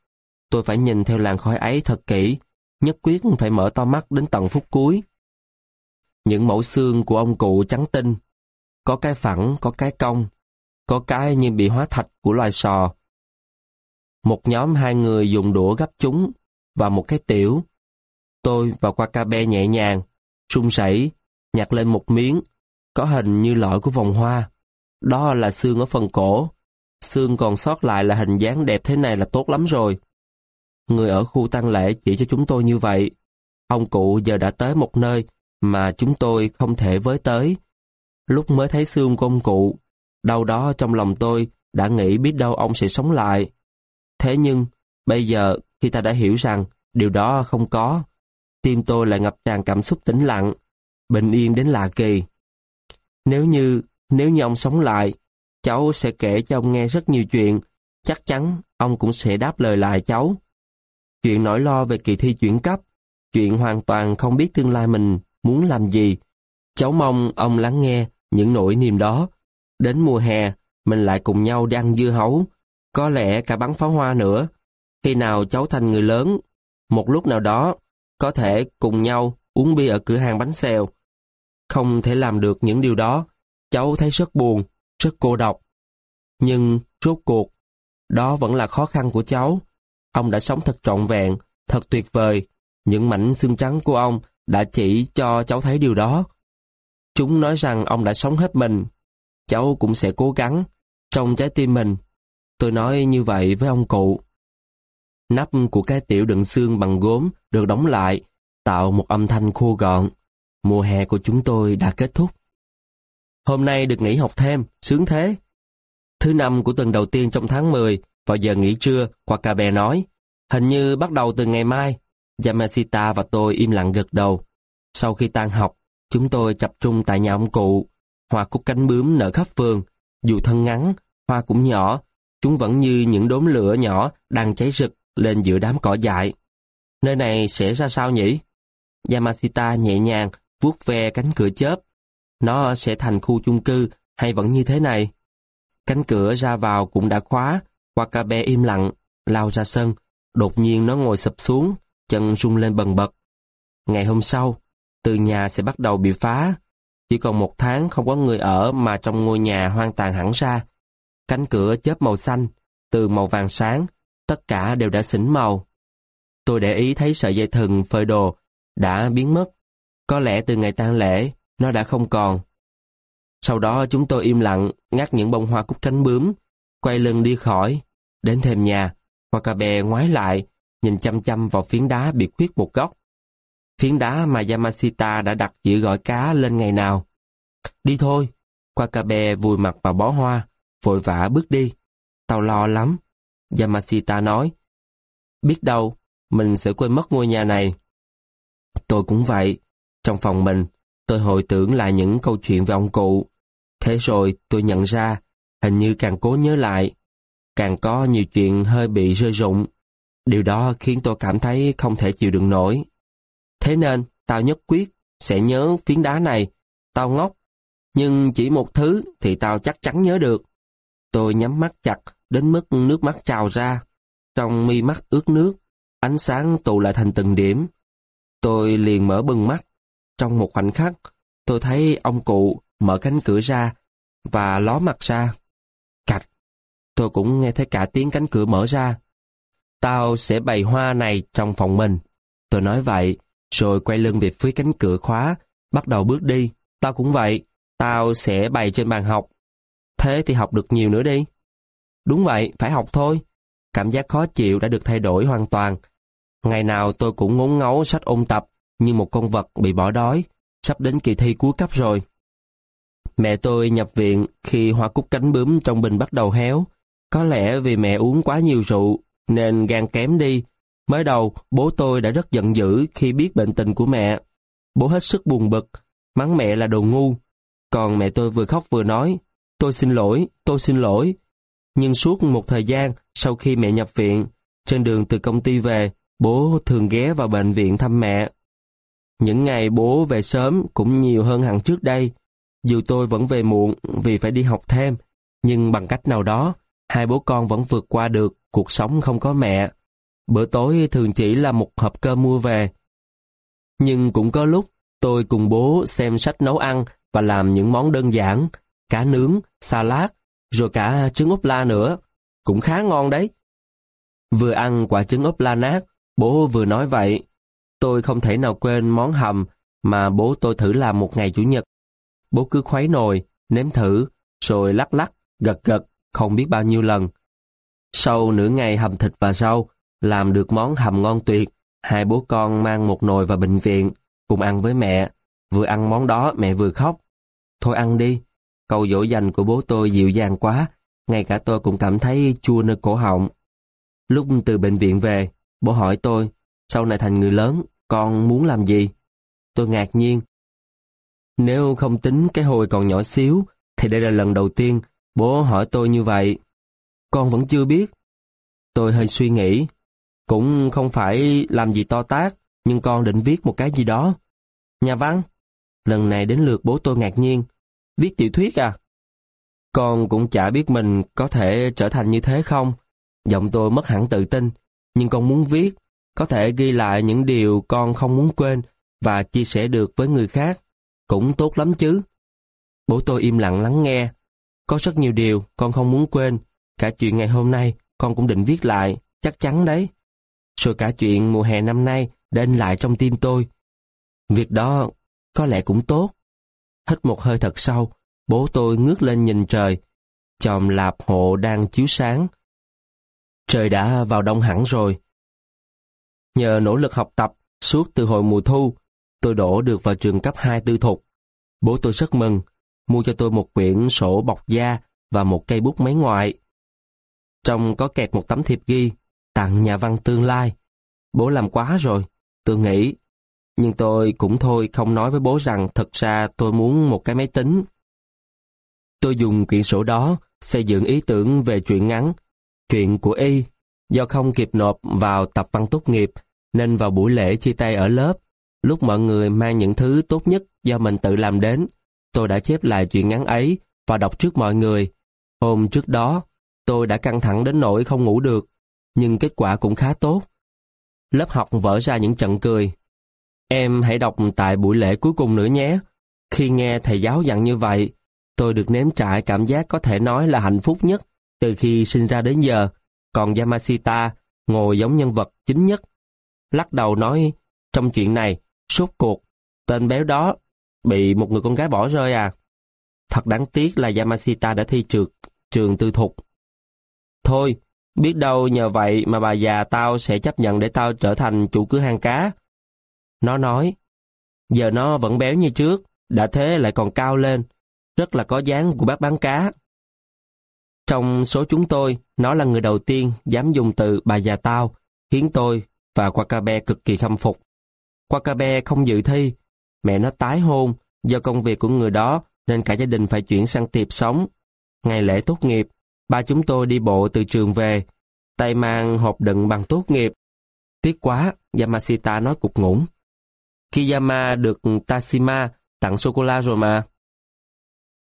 Tôi phải nhìn theo làn khói ấy thật kỹ, nhất quyết phải mở to mắt đến tận phút cuối. Những mẫu xương của ông cụ trắng tinh, có cái phẳng, có cái cong, có cái như bị hóa thạch của loài sò. Một nhóm hai người dùng đũa gấp chúng và một cái tiểu. Tôi và Wakabe nhẹ nhàng, sung sẩy, nhặt lên một miếng, có hình như lõi của vòng hoa. Đó là xương ở phần cổ. Xương còn sót lại là hình dáng đẹp thế này là tốt lắm rồi. Người ở khu tang lễ chỉ cho chúng tôi như vậy. Ông cụ giờ đã tới một nơi mà chúng tôi không thể với tới. Lúc mới thấy xương của ông cụ, đâu đó trong lòng tôi đã nghĩ biết đâu ông sẽ sống lại. Thế nhưng, bây giờ khi ta đã hiểu rằng điều đó không có, tim tôi lại ngập tràn cảm xúc tĩnh lặng, bình yên đến lạ kỳ. Nếu như, nếu như ông sống lại, cháu sẽ kể cho ông nghe rất nhiều chuyện, chắc chắn ông cũng sẽ đáp lời lại cháu. Chuyện nỗi lo về kỳ thi chuyển cấp, chuyện hoàn toàn không biết tương lai mình muốn làm gì. Cháu mong ông lắng nghe những nỗi niềm đó. Đến mùa hè, mình lại cùng nhau đi ăn dưa hấu, có lẽ cả bắn pháo hoa nữa. Khi nào cháu thành người lớn, một lúc nào đó, có thể cùng nhau uống bia ở cửa hàng bánh xèo. Không thể làm được những điều đó, cháu thấy rất buồn, rất cô độc. Nhưng, rốt cuộc, đó vẫn là khó khăn của cháu. Ông đã sống thật trọn vẹn, thật tuyệt vời. Những mảnh xương trắng của ông đã chỉ cho cháu thấy điều đó. Chúng nói rằng ông đã sống hết mình. Cháu cũng sẽ cố gắng, trong trái tim mình. Tôi nói như vậy với ông cụ. Nắp của cái tiểu đựng xương bằng gốm được đóng lại, tạo một âm thanh khô gọn. Mùa hè của chúng tôi đã kết thúc. Hôm nay được nghỉ học thêm, sướng thế. Thứ năm của tuần đầu tiên trong tháng 10, vào giờ nghỉ trưa, Wakabe nói, hình như bắt đầu từ ngày mai. Yamashita và tôi im lặng gật đầu. Sau khi tan học, chúng tôi tập trung tại nhà ông cụ. Hoa cúc cánh bướm nở khắp vườn. Dù thân ngắn, hoa cũng nhỏ, chúng vẫn như những đốm lửa nhỏ đang cháy rực lên giữa đám cỏ dại. Nơi này sẽ ra sao nhỉ? Yamashita nhẹ nhàng vuốt ve cánh cửa chớp. Nó sẽ thành khu chung cư hay vẫn như thế này? Cánh cửa ra vào cũng đã khóa, Wakabe im lặng, lao ra sân. Đột nhiên nó ngồi sập xuống, chân rung lên bần bật. Ngày hôm sau, từ nhà sẽ bắt đầu bị phá. Chỉ còn một tháng không có người ở mà trong ngôi nhà hoang tàn hẳn ra. Cánh cửa chớp màu xanh, từ màu vàng sáng, tất cả đều đã xỉn màu. Tôi để ý thấy sợi dây thừng phơi đồ đã biến mất. Có lẽ từ ngày tang lễ, nó đã không còn. Sau đó chúng tôi im lặng, ngắt những bông hoa cúc cánh bướm, quay lưng đi khỏi. Đến thêm nhà, Wakabe ngoái lại, nhìn chăm chăm vào phiến đá bị khuyết một góc. Phiến đá mà Yamashita đã đặt giữa gọi cá lên ngày nào. Đi thôi, Wakabe vùi mặt vào bó hoa, vội vã bước đi. Tao lo lắm. Yamashita nói, biết đâu, mình sẽ quên mất ngôi nhà này. Tôi cũng vậy. Trong phòng mình, tôi hồi tưởng lại những câu chuyện về ông cụ. Thế rồi tôi nhận ra, hình như càng cố nhớ lại, càng có nhiều chuyện hơi bị rơi rụng. Điều đó khiến tôi cảm thấy không thể chịu đựng nổi. Thế nên, tao nhất quyết sẽ nhớ phiến đá này. Tao ngốc, nhưng chỉ một thứ thì tao chắc chắn nhớ được. Tôi nhắm mắt chặt đến mức nước mắt trào ra. Trong mi mắt ướt nước, ánh sáng tụ lại thành từng điểm. Tôi liền mở bừng mắt. Trong một khoảnh khắc, tôi thấy ông cụ mở cánh cửa ra và ló mặt ra. Tôi cũng nghe thấy cả tiếng cánh cửa mở ra. Tao sẽ bày hoa này trong phòng mình. Tôi nói vậy, rồi quay lưng về phía cánh cửa khóa, bắt đầu bước đi. Tao cũng vậy, tao sẽ bày trên bàn học. Thế thì học được nhiều nữa đi. Đúng vậy, phải học thôi. Cảm giác khó chịu đã được thay đổi hoàn toàn. Ngày nào tôi cũng ngốn ngấu sách ôn tập như một con vật bị bỏ đói, sắp đến kỳ thi cuối cấp rồi. Mẹ tôi nhập viện khi hoa cúc cánh bướm trong bình bắt đầu héo. Có lẽ vì mẹ uống quá nhiều rượu nên gan kém đi. Mới đầu, bố tôi đã rất giận dữ khi biết bệnh tình của mẹ. Bố hết sức buồn bực, mắng mẹ là đồ ngu. Còn mẹ tôi vừa khóc vừa nói, tôi xin lỗi, tôi xin lỗi. Nhưng suốt một thời gian sau khi mẹ nhập viện, trên đường từ công ty về, bố thường ghé vào bệnh viện thăm mẹ. Những ngày bố về sớm cũng nhiều hơn hẳn trước đây. Dù tôi vẫn về muộn vì phải đi học thêm, nhưng bằng cách nào đó, hai bố con vẫn vượt qua được cuộc sống không có mẹ. Bữa tối thường chỉ là một hộp cơm mua về. Nhưng cũng có lúc tôi cùng bố xem sách nấu ăn và làm những món đơn giản, cá nướng, salad, rồi cả trứng ốp la nữa. Cũng khá ngon đấy. Vừa ăn quả trứng ốp la nát, bố vừa nói vậy. Tôi không thể nào quên món hầm mà bố tôi thử làm một ngày Chủ nhật. Bố cứ khuấy nồi, nếm thử, rồi lắc lắc, gật gật, không biết bao nhiêu lần. Sau nửa ngày hầm thịt và rau, làm được món hầm ngon tuyệt, hai bố con mang một nồi vào bệnh viện, cùng ăn với mẹ. Vừa ăn món đó mẹ vừa khóc. Thôi ăn đi. Câu dỗ dành của bố tôi dịu dàng quá, ngay cả tôi cũng cảm thấy chua nơi cổ họng. Lúc từ bệnh viện về, bố hỏi tôi, sau này thành người lớn, con muốn làm gì? Tôi ngạc nhiên. Nếu không tính cái hồi còn nhỏ xíu, thì đây là lần đầu tiên bố hỏi tôi như vậy. Con vẫn chưa biết. Tôi hơi suy nghĩ. Cũng không phải làm gì to tác, nhưng con định viết một cái gì đó. Nhà văn. Lần này đến lượt bố tôi ngạc nhiên. Viết tiểu thuyết à? Con cũng chả biết mình có thể trở thành như thế không. Giọng tôi mất hẳn tự tin, nhưng con muốn viết, có thể ghi lại những điều con không muốn quên và chia sẻ được với người khác. Cũng tốt lắm chứ. Bố tôi im lặng lắng nghe. Có rất nhiều điều con không muốn quên. Cả chuyện ngày hôm nay con cũng định viết lại, chắc chắn đấy. Rồi cả chuyện mùa hè năm nay đến lại trong tim tôi. Việc đó có lẽ cũng tốt. Hít một hơi thật sâu, bố tôi ngước lên nhìn trời. Chòm lạp hộ đang chiếu sáng. Trời đã vào đông hẳn rồi. Nhờ nỗ lực học tập, suốt từ hồi mùa thu, tôi đổ được vào trường cấp 2 tư thục. Bố tôi rất mừng, mua cho tôi một quyển sổ bọc da và một cây bút máy ngoại. Trong có kẹp một tấm thiệp ghi, tặng nhà văn tương lai. Bố làm quá rồi, tôi nghĩ. Nhưng tôi cũng thôi không nói với bố rằng thật ra tôi muốn một cái máy tính. Tôi dùng quyển sổ đó xây dựng ý tưởng về chuyện ngắn, chuyện của Y. Do không kịp nộp vào tập văn tốt nghiệp, nên vào buổi lễ chia tay ở lớp, lúc mọi người mang những thứ tốt nhất do mình tự làm đến, tôi đã chép lại chuyện ngắn ấy và đọc trước mọi người. Hôm trước đó, tôi đã căng thẳng đến nỗi không ngủ được, nhưng kết quả cũng khá tốt. Lớp học vỡ ra những trận cười. Em hãy đọc tại buổi lễ cuối cùng nữa nhé. Khi nghe thầy giáo dặn như vậy, tôi được nếm trải cảm giác có thể nói là hạnh phúc nhất từ khi sinh ra đến giờ. Còn Yamashita ngồi giống nhân vật chính nhất. Lắc đầu nói, trong chuyện này, sốt cuộc, tên béo đó bị một người con gái bỏ rơi à. Thật đáng tiếc là Yamashita đã thi trượt trường tư thục. Thôi, biết đâu nhờ vậy mà bà già tao sẽ chấp nhận để tao trở thành chủ cửa hàng cá. Nó nói, giờ nó vẫn béo như trước, đã thế lại còn cao lên, rất là có dáng của bác bán cá. Trong số chúng tôi, nó là người đầu tiên dám dùng từ bà già tao, khiến tôi và Wakabe cực kỳ khâm phục. Wakabe không dự thi, mẹ nó tái hôn, do công việc của người đó nên cả gia đình phải chuyển sang tiệp sống. Ngày lễ tốt nghiệp, ba chúng tôi đi bộ từ trường về, tay mang hộp đựng bằng tốt nghiệp. Tiếc quá, Yamashita nói cục ngủng. Kiyama được Tashima tặng sô-cô-la rồi mà.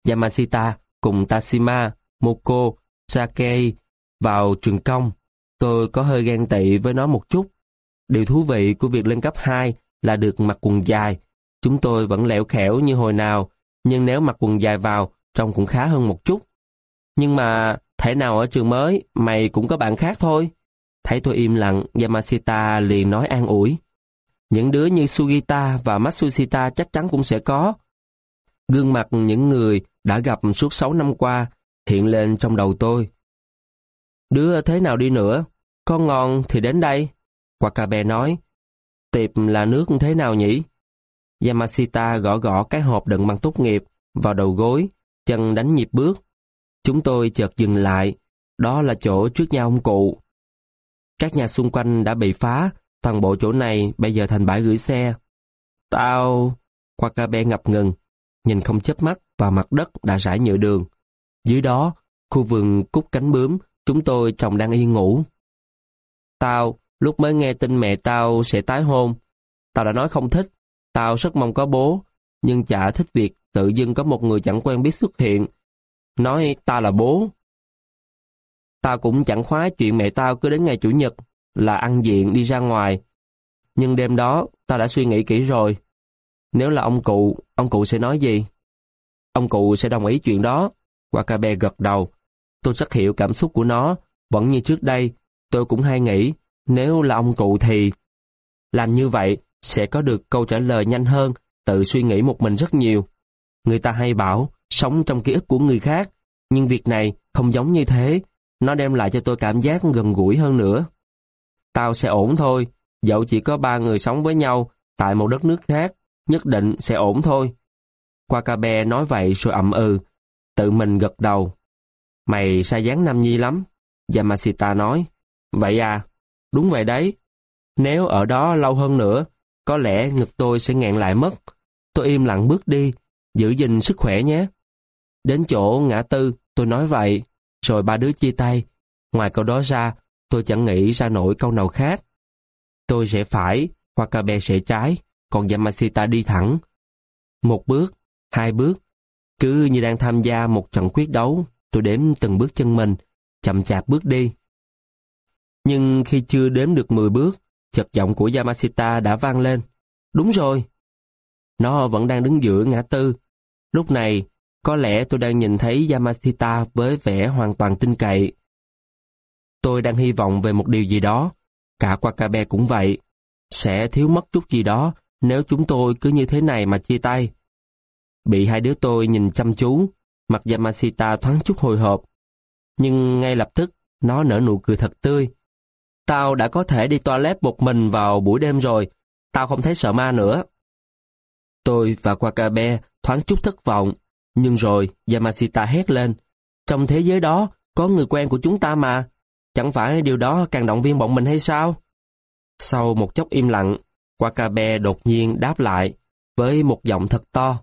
Yamashita cùng Tashima, Moko, Sakei vào trường công. Tôi có hơi ghen tị với nó một chút. Điều thú vị của việc lên cấp 2 là được mặc quần dài. Chúng tôi vẫn lẻo khẽo như hồi nào, nhưng nếu mặc quần dài vào, trông cũng khá hơn một chút. Nhưng mà, thể nào ở trường mới, mày cũng có bạn khác thôi. Thấy tôi im lặng, Yamashita liền nói an ủi. Những đứa như Sugita và Matsushita chắc chắn cũng sẽ có. Gương mặt những người đã gặp suốt 6 năm qua hiện lên trong đầu tôi. Đứa thế nào đi nữa, con ngon thì đến đây. Wakabe nói, tiệp là nước thế nào nhỉ? Yamashita gõ gõ cái hộp đựng bằng tốt nghiệp vào đầu gối, chân đánh nhịp bước. Chúng tôi chợt dừng lại, đó là chỗ trước nhà ông cụ. Các nhà xung quanh đã bị phá, toàn bộ chỗ này bây giờ thành bãi gửi xe. Tao... Wakabe ngập ngừng, nhìn không chớp mắt vào mặt đất đã rải nhựa đường. Dưới đó, khu vườn cúc cánh bướm, chúng tôi trồng đang yên ngủ. Tao, lúc mới nghe tin mẹ tao sẽ tái hôn, tao đã nói không thích, tao rất mong có bố, nhưng chả thích việc tự dưng có một người chẳng quen biết xuất hiện. Nói ta là bố. Tao cũng chẳng khoái chuyện mẹ tao cứ đến ngày Chủ nhật là ăn diện đi ra ngoài. Nhưng đêm đó, tao đã suy nghĩ kỹ rồi. Nếu là ông cụ, ông cụ sẽ nói gì? Ông cụ sẽ đồng ý chuyện đó. Wakabe gật đầu. Tôi rất hiểu cảm xúc của nó. Vẫn như trước đây, tôi cũng hay nghĩ, nếu là ông cụ thì... Làm như vậy sẽ có được câu trả lời nhanh hơn, tự suy nghĩ một mình rất nhiều. Người ta hay bảo, sống trong ký ức của người khác, nhưng việc này không giống như thế. Nó đem lại cho tôi cảm giác gần gũi hơn nữa. Tao sẽ ổn thôi, dẫu chỉ có ba người sống với nhau tại một đất nước khác, nhất định sẽ ổn thôi. Wakabe nói vậy rồi ậm ừ, tự mình gật đầu. Mày sai dáng Nam Nhi lắm, Yamashita nói. Vậy à, đúng vậy đấy. Nếu ở đó lâu hơn nữa, có lẽ ngực tôi sẽ ngẹn lại mất. Tôi im lặng bước đi, giữ gìn sức khỏe nhé. Đến chỗ ngã tư, tôi nói vậy, rồi ba đứa chia tay. Ngoài câu đó ra, tôi chẳng nghĩ ra nổi câu nào khác. Tôi sẽ phải, Wakabe sẽ trái, còn Yamashita đi thẳng. Một bước, hai bước, cứ như đang tham gia một trận quyết đấu, tôi đếm từng bước chân mình, chậm chạp bước đi. Nhưng khi chưa đếm được 10 bước, chợt giọng của Yamashita đã vang lên. Đúng rồi. Nó vẫn đang đứng giữa ngã tư. Lúc này, có lẽ tôi đang nhìn thấy Yamashita với vẻ hoàn toàn tin cậy. Tôi đang hy vọng về một điều gì đó. Cả Wakabe cũng vậy. Sẽ thiếu mất chút gì đó nếu chúng tôi cứ như thế này mà chia tay. Bị hai đứa tôi nhìn chăm chú, mặt Yamashita thoáng chút hồi hộp. Nhưng ngay lập tức, nó nở nụ cười thật tươi. Tao đã có thể đi toilet một mình vào buổi đêm rồi, tao không thấy sợ ma nữa. Tôi và Wakabe thoáng chút thất vọng, nhưng rồi Yamashita hét lên. Trong thế giới đó, có người quen của chúng ta mà. Chẳng phải điều đó càng động viên bọn mình hay sao? Sau một chốc im lặng, Wakabe đột nhiên đáp lại với một giọng thật to.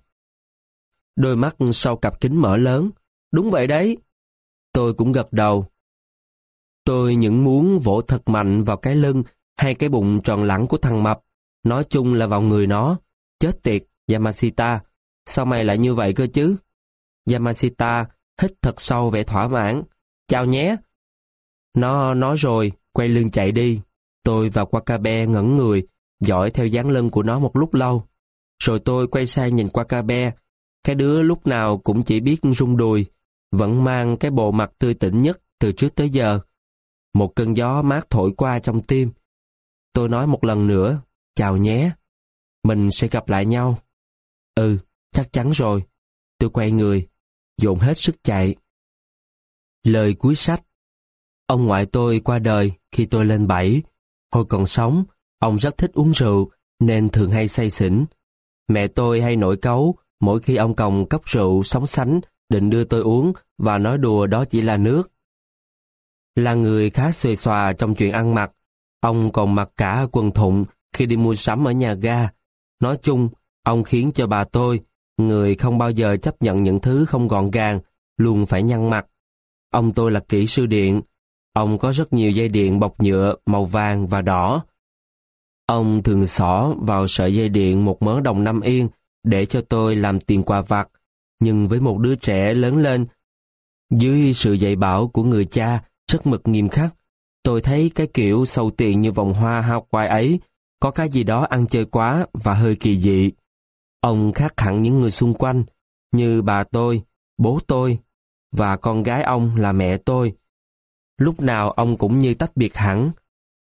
Đôi mắt sau cặp kính mở lớn. Đúng vậy đấy. Tôi cũng gật đầu. Tôi những muốn vỗ thật mạnh vào cái lưng hay cái bụng tròn lẳng của thằng mập. Nói chung là vào người nó. Chết tiệt, Yamashita. Sao mày lại như vậy cơ chứ? Yamashita hít thật sâu vẻ thỏa mãn. Chào nhé. Nó nói rồi, quay lưng chạy đi. Tôi và Wakabe ngẩn người, dõi theo dáng lưng của nó một lúc lâu. Rồi tôi quay sang nhìn Wakabe. Cái đứa lúc nào cũng chỉ biết rung đùi, vẫn mang cái bộ mặt tươi tỉnh nhất từ trước tới giờ. Một cơn gió mát thổi qua trong tim. Tôi nói một lần nữa, chào nhé. Mình sẽ gặp lại nhau. Ừ, chắc chắn rồi. Tôi quay người, dồn hết sức chạy. Lời cuối sách Ông ngoại tôi qua đời khi tôi lên bảy. Hồi còn sống, ông rất thích uống rượu nên thường hay say xỉn. Mẹ tôi hay nổi cấu mỗi khi ông còng cốc rượu sóng sánh định đưa tôi uống và nói đùa đó chỉ là nước. Là người khá xuề xòa trong chuyện ăn mặc, ông còn mặc cả quần thụng khi đi mua sắm ở nhà ga. Nói chung, ông khiến cho bà tôi, người không bao giờ chấp nhận những thứ không gọn gàng, luôn phải nhăn mặt. Ông tôi là kỹ sư điện, ông có rất nhiều dây điện bọc nhựa màu vàng và đỏ. Ông thường xỏ vào sợi dây điện một mớ đồng năm yên để cho tôi làm tiền quà vặt, nhưng với một đứa trẻ lớn lên, dưới sự dạy bảo của người cha rất mực nghiêm khắc, tôi thấy cái kiểu sâu tiền như vòng hoa hao quai ấy có cái gì đó ăn chơi quá và hơi kỳ dị. Ông khác hẳn những người xung quanh, như bà tôi, bố tôi, và con gái ông là mẹ tôi. Lúc nào ông cũng như tách biệt hẳn.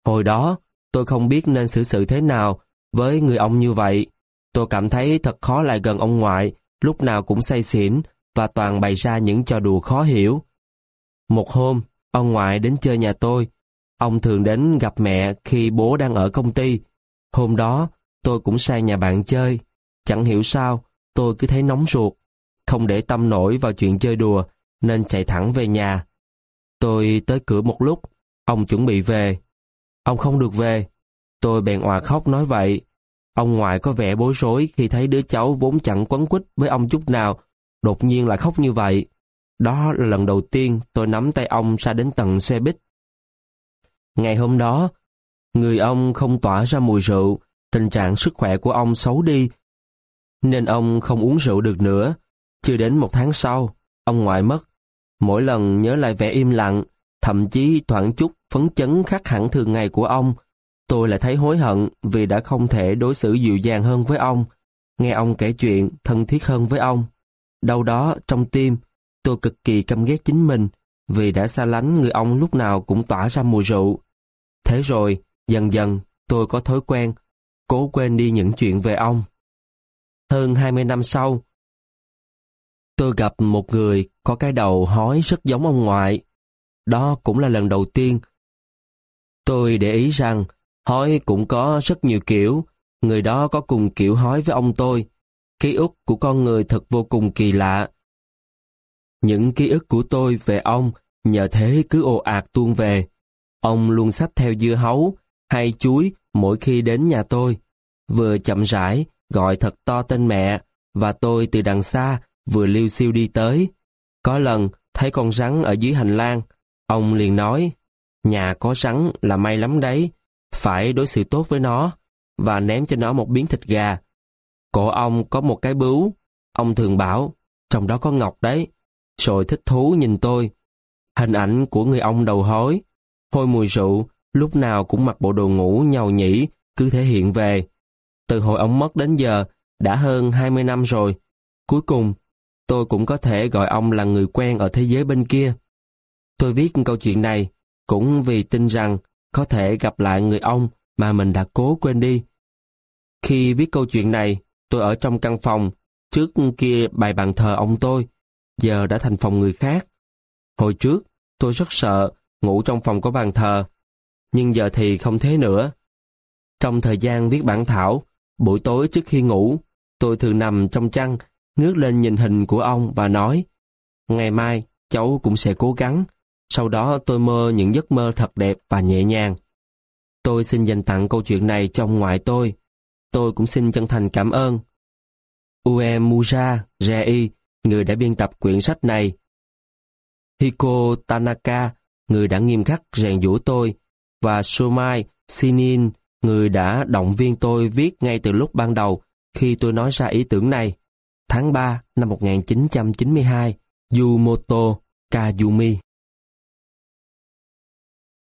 Hồi đó, tôi không biết nên xử sự thế nào với người ông như vậy. Tôi cảm thấy thật khó lại gần ông ngoại, lúc nào cũng say xỉn và toàn bày ra những trò đùa khó hiểu. Một hôm, ông ngoại đến chơi nhà tôi. Ông thường đến gặp mẹ khi bố đang ở công ty. Hôm đó, tôi cũng sang nhà bạn chơi. Chẳng hiểu sao, tôi cứ thấy nóng ruột. Không để tâm nổi vào chuyện chơi đùa, nên chạy thẳng về nhà. Tôi tới cửa một lúc, ông chuẩn bị về. Ông không được về. Tôi bèn òa khóc nói vậy. Ông ngoại có vẻ bối rối khi thấy đứa cháu vốn chẳng quấn quýt với ông chút nào, đột nhiên lại khóc như vậy. Đó là lần đầu tiên tôi nắm tay ông ra đến tầng xe bích. Ngày hôm đó, người ông không tỏa ra mùi rượu, tình trạng sức khỏe của ông xấu đi, nên ông không uống rượu được nữa. Chưa đến một tháng sau, ông ngoại mất. Mỗi lần nhớ lại vẻ im lặng, thậm chí thoảng chút phấn chấn khác hẳn thường ngày của ông, tôi lại thấy hối hận vì đã không thể đối xử dịu dàng hơn với ông, nghe ông kể chuyện thân thiết hơn với ông. Đâu đó trong tim, tôi cực kỳ căm ghét chính mình vì đã xa lánh người ông lúc nào cũng tỏa ra mùi rượu. Thế rồi, dần dần, tôi có thói quen, cố quên đi những chuyện về ông. Hơn 20 năm sau, tôi gặp một người có cái đầu hói rất giống ông ngoại. Đó cũng là lần đầu tiên. Tôi để ý rằng hói cũng có rất nhiều kiểu, người đó có cùng kiểu hói với ông tôi. Ký ức của con người thật vô cùng kỳ lạ. Những ký ức của tôi về ông nhờ thế cứ ồ ạt tuôn về. Ông luôn sách theo dưa hấu hay chuối mỗi khi đến nhà tôi. Vừa chậm rãi, gọi thật to tên mẹ, và tôi từ đằng xa vừa liêu siêu đi tới. Có lần thấy con rắn ở dưới hành lang, ông liền nói, nhà có rắn là may lắm đấy, phải đối xử tốt với nó, và ném cho nó một miếng thịt gà. Cổ ông có một cái bướu, ông thường bảo, trong đó có ngọc đấy, rồi thích thú nhìn tôi. Hình ảnh của người ông đầu hói, hôi mùi rượu, lúc nào cũng mặc bộ đồ ngủ nhầu nhĩ, cứ thể hiện về. Từ hồi ông mất đến giờ, đã hơn 20 năm rồi. Cuối cùng, tôi cũng có thể gọi ông là người quen ở thế giới bên kia. Tôi viết câu chuyện này cũng vì tin rằng có thể gặp lại người ông mà mình đã cố quên đi. Khi viết câu chuyện này, tôi ở trong căn phòng, trước kia bài bàn thờ ông tôi, giờ đã thành phòng người khác. Hồi trước, tôi rất sợ ngủ trong phòng có bàn thờ, nhưng giờ thì không thế nữa. Trong thời gian viết bản thảo, buổi tối trước khi ngủ, tôi thường nằm trong chăn, ngước lên nhìn hình của ông và nói, ngày mai cháu cũng sẽ cố gắng, sau đó tôi mơ những giấc mơ thật đẹp và nhẹ nhàng. Tôi xin dành tặng câu chuyện này cho ông ngoại tôi. Tôi cũng xin chân thành cảm ơn. Uemuja Rei, người đã biên tập quyển sách này. Hiko Tanaka, người đã nghiêm khắc rèn giũa tôi, và Somai Shinin, người đã động viên tôi viết ngay từ lúc ban đầu khi tôi nói ra ý tưởng này. Tháng 3 năm 1992, Yumoto Kazumi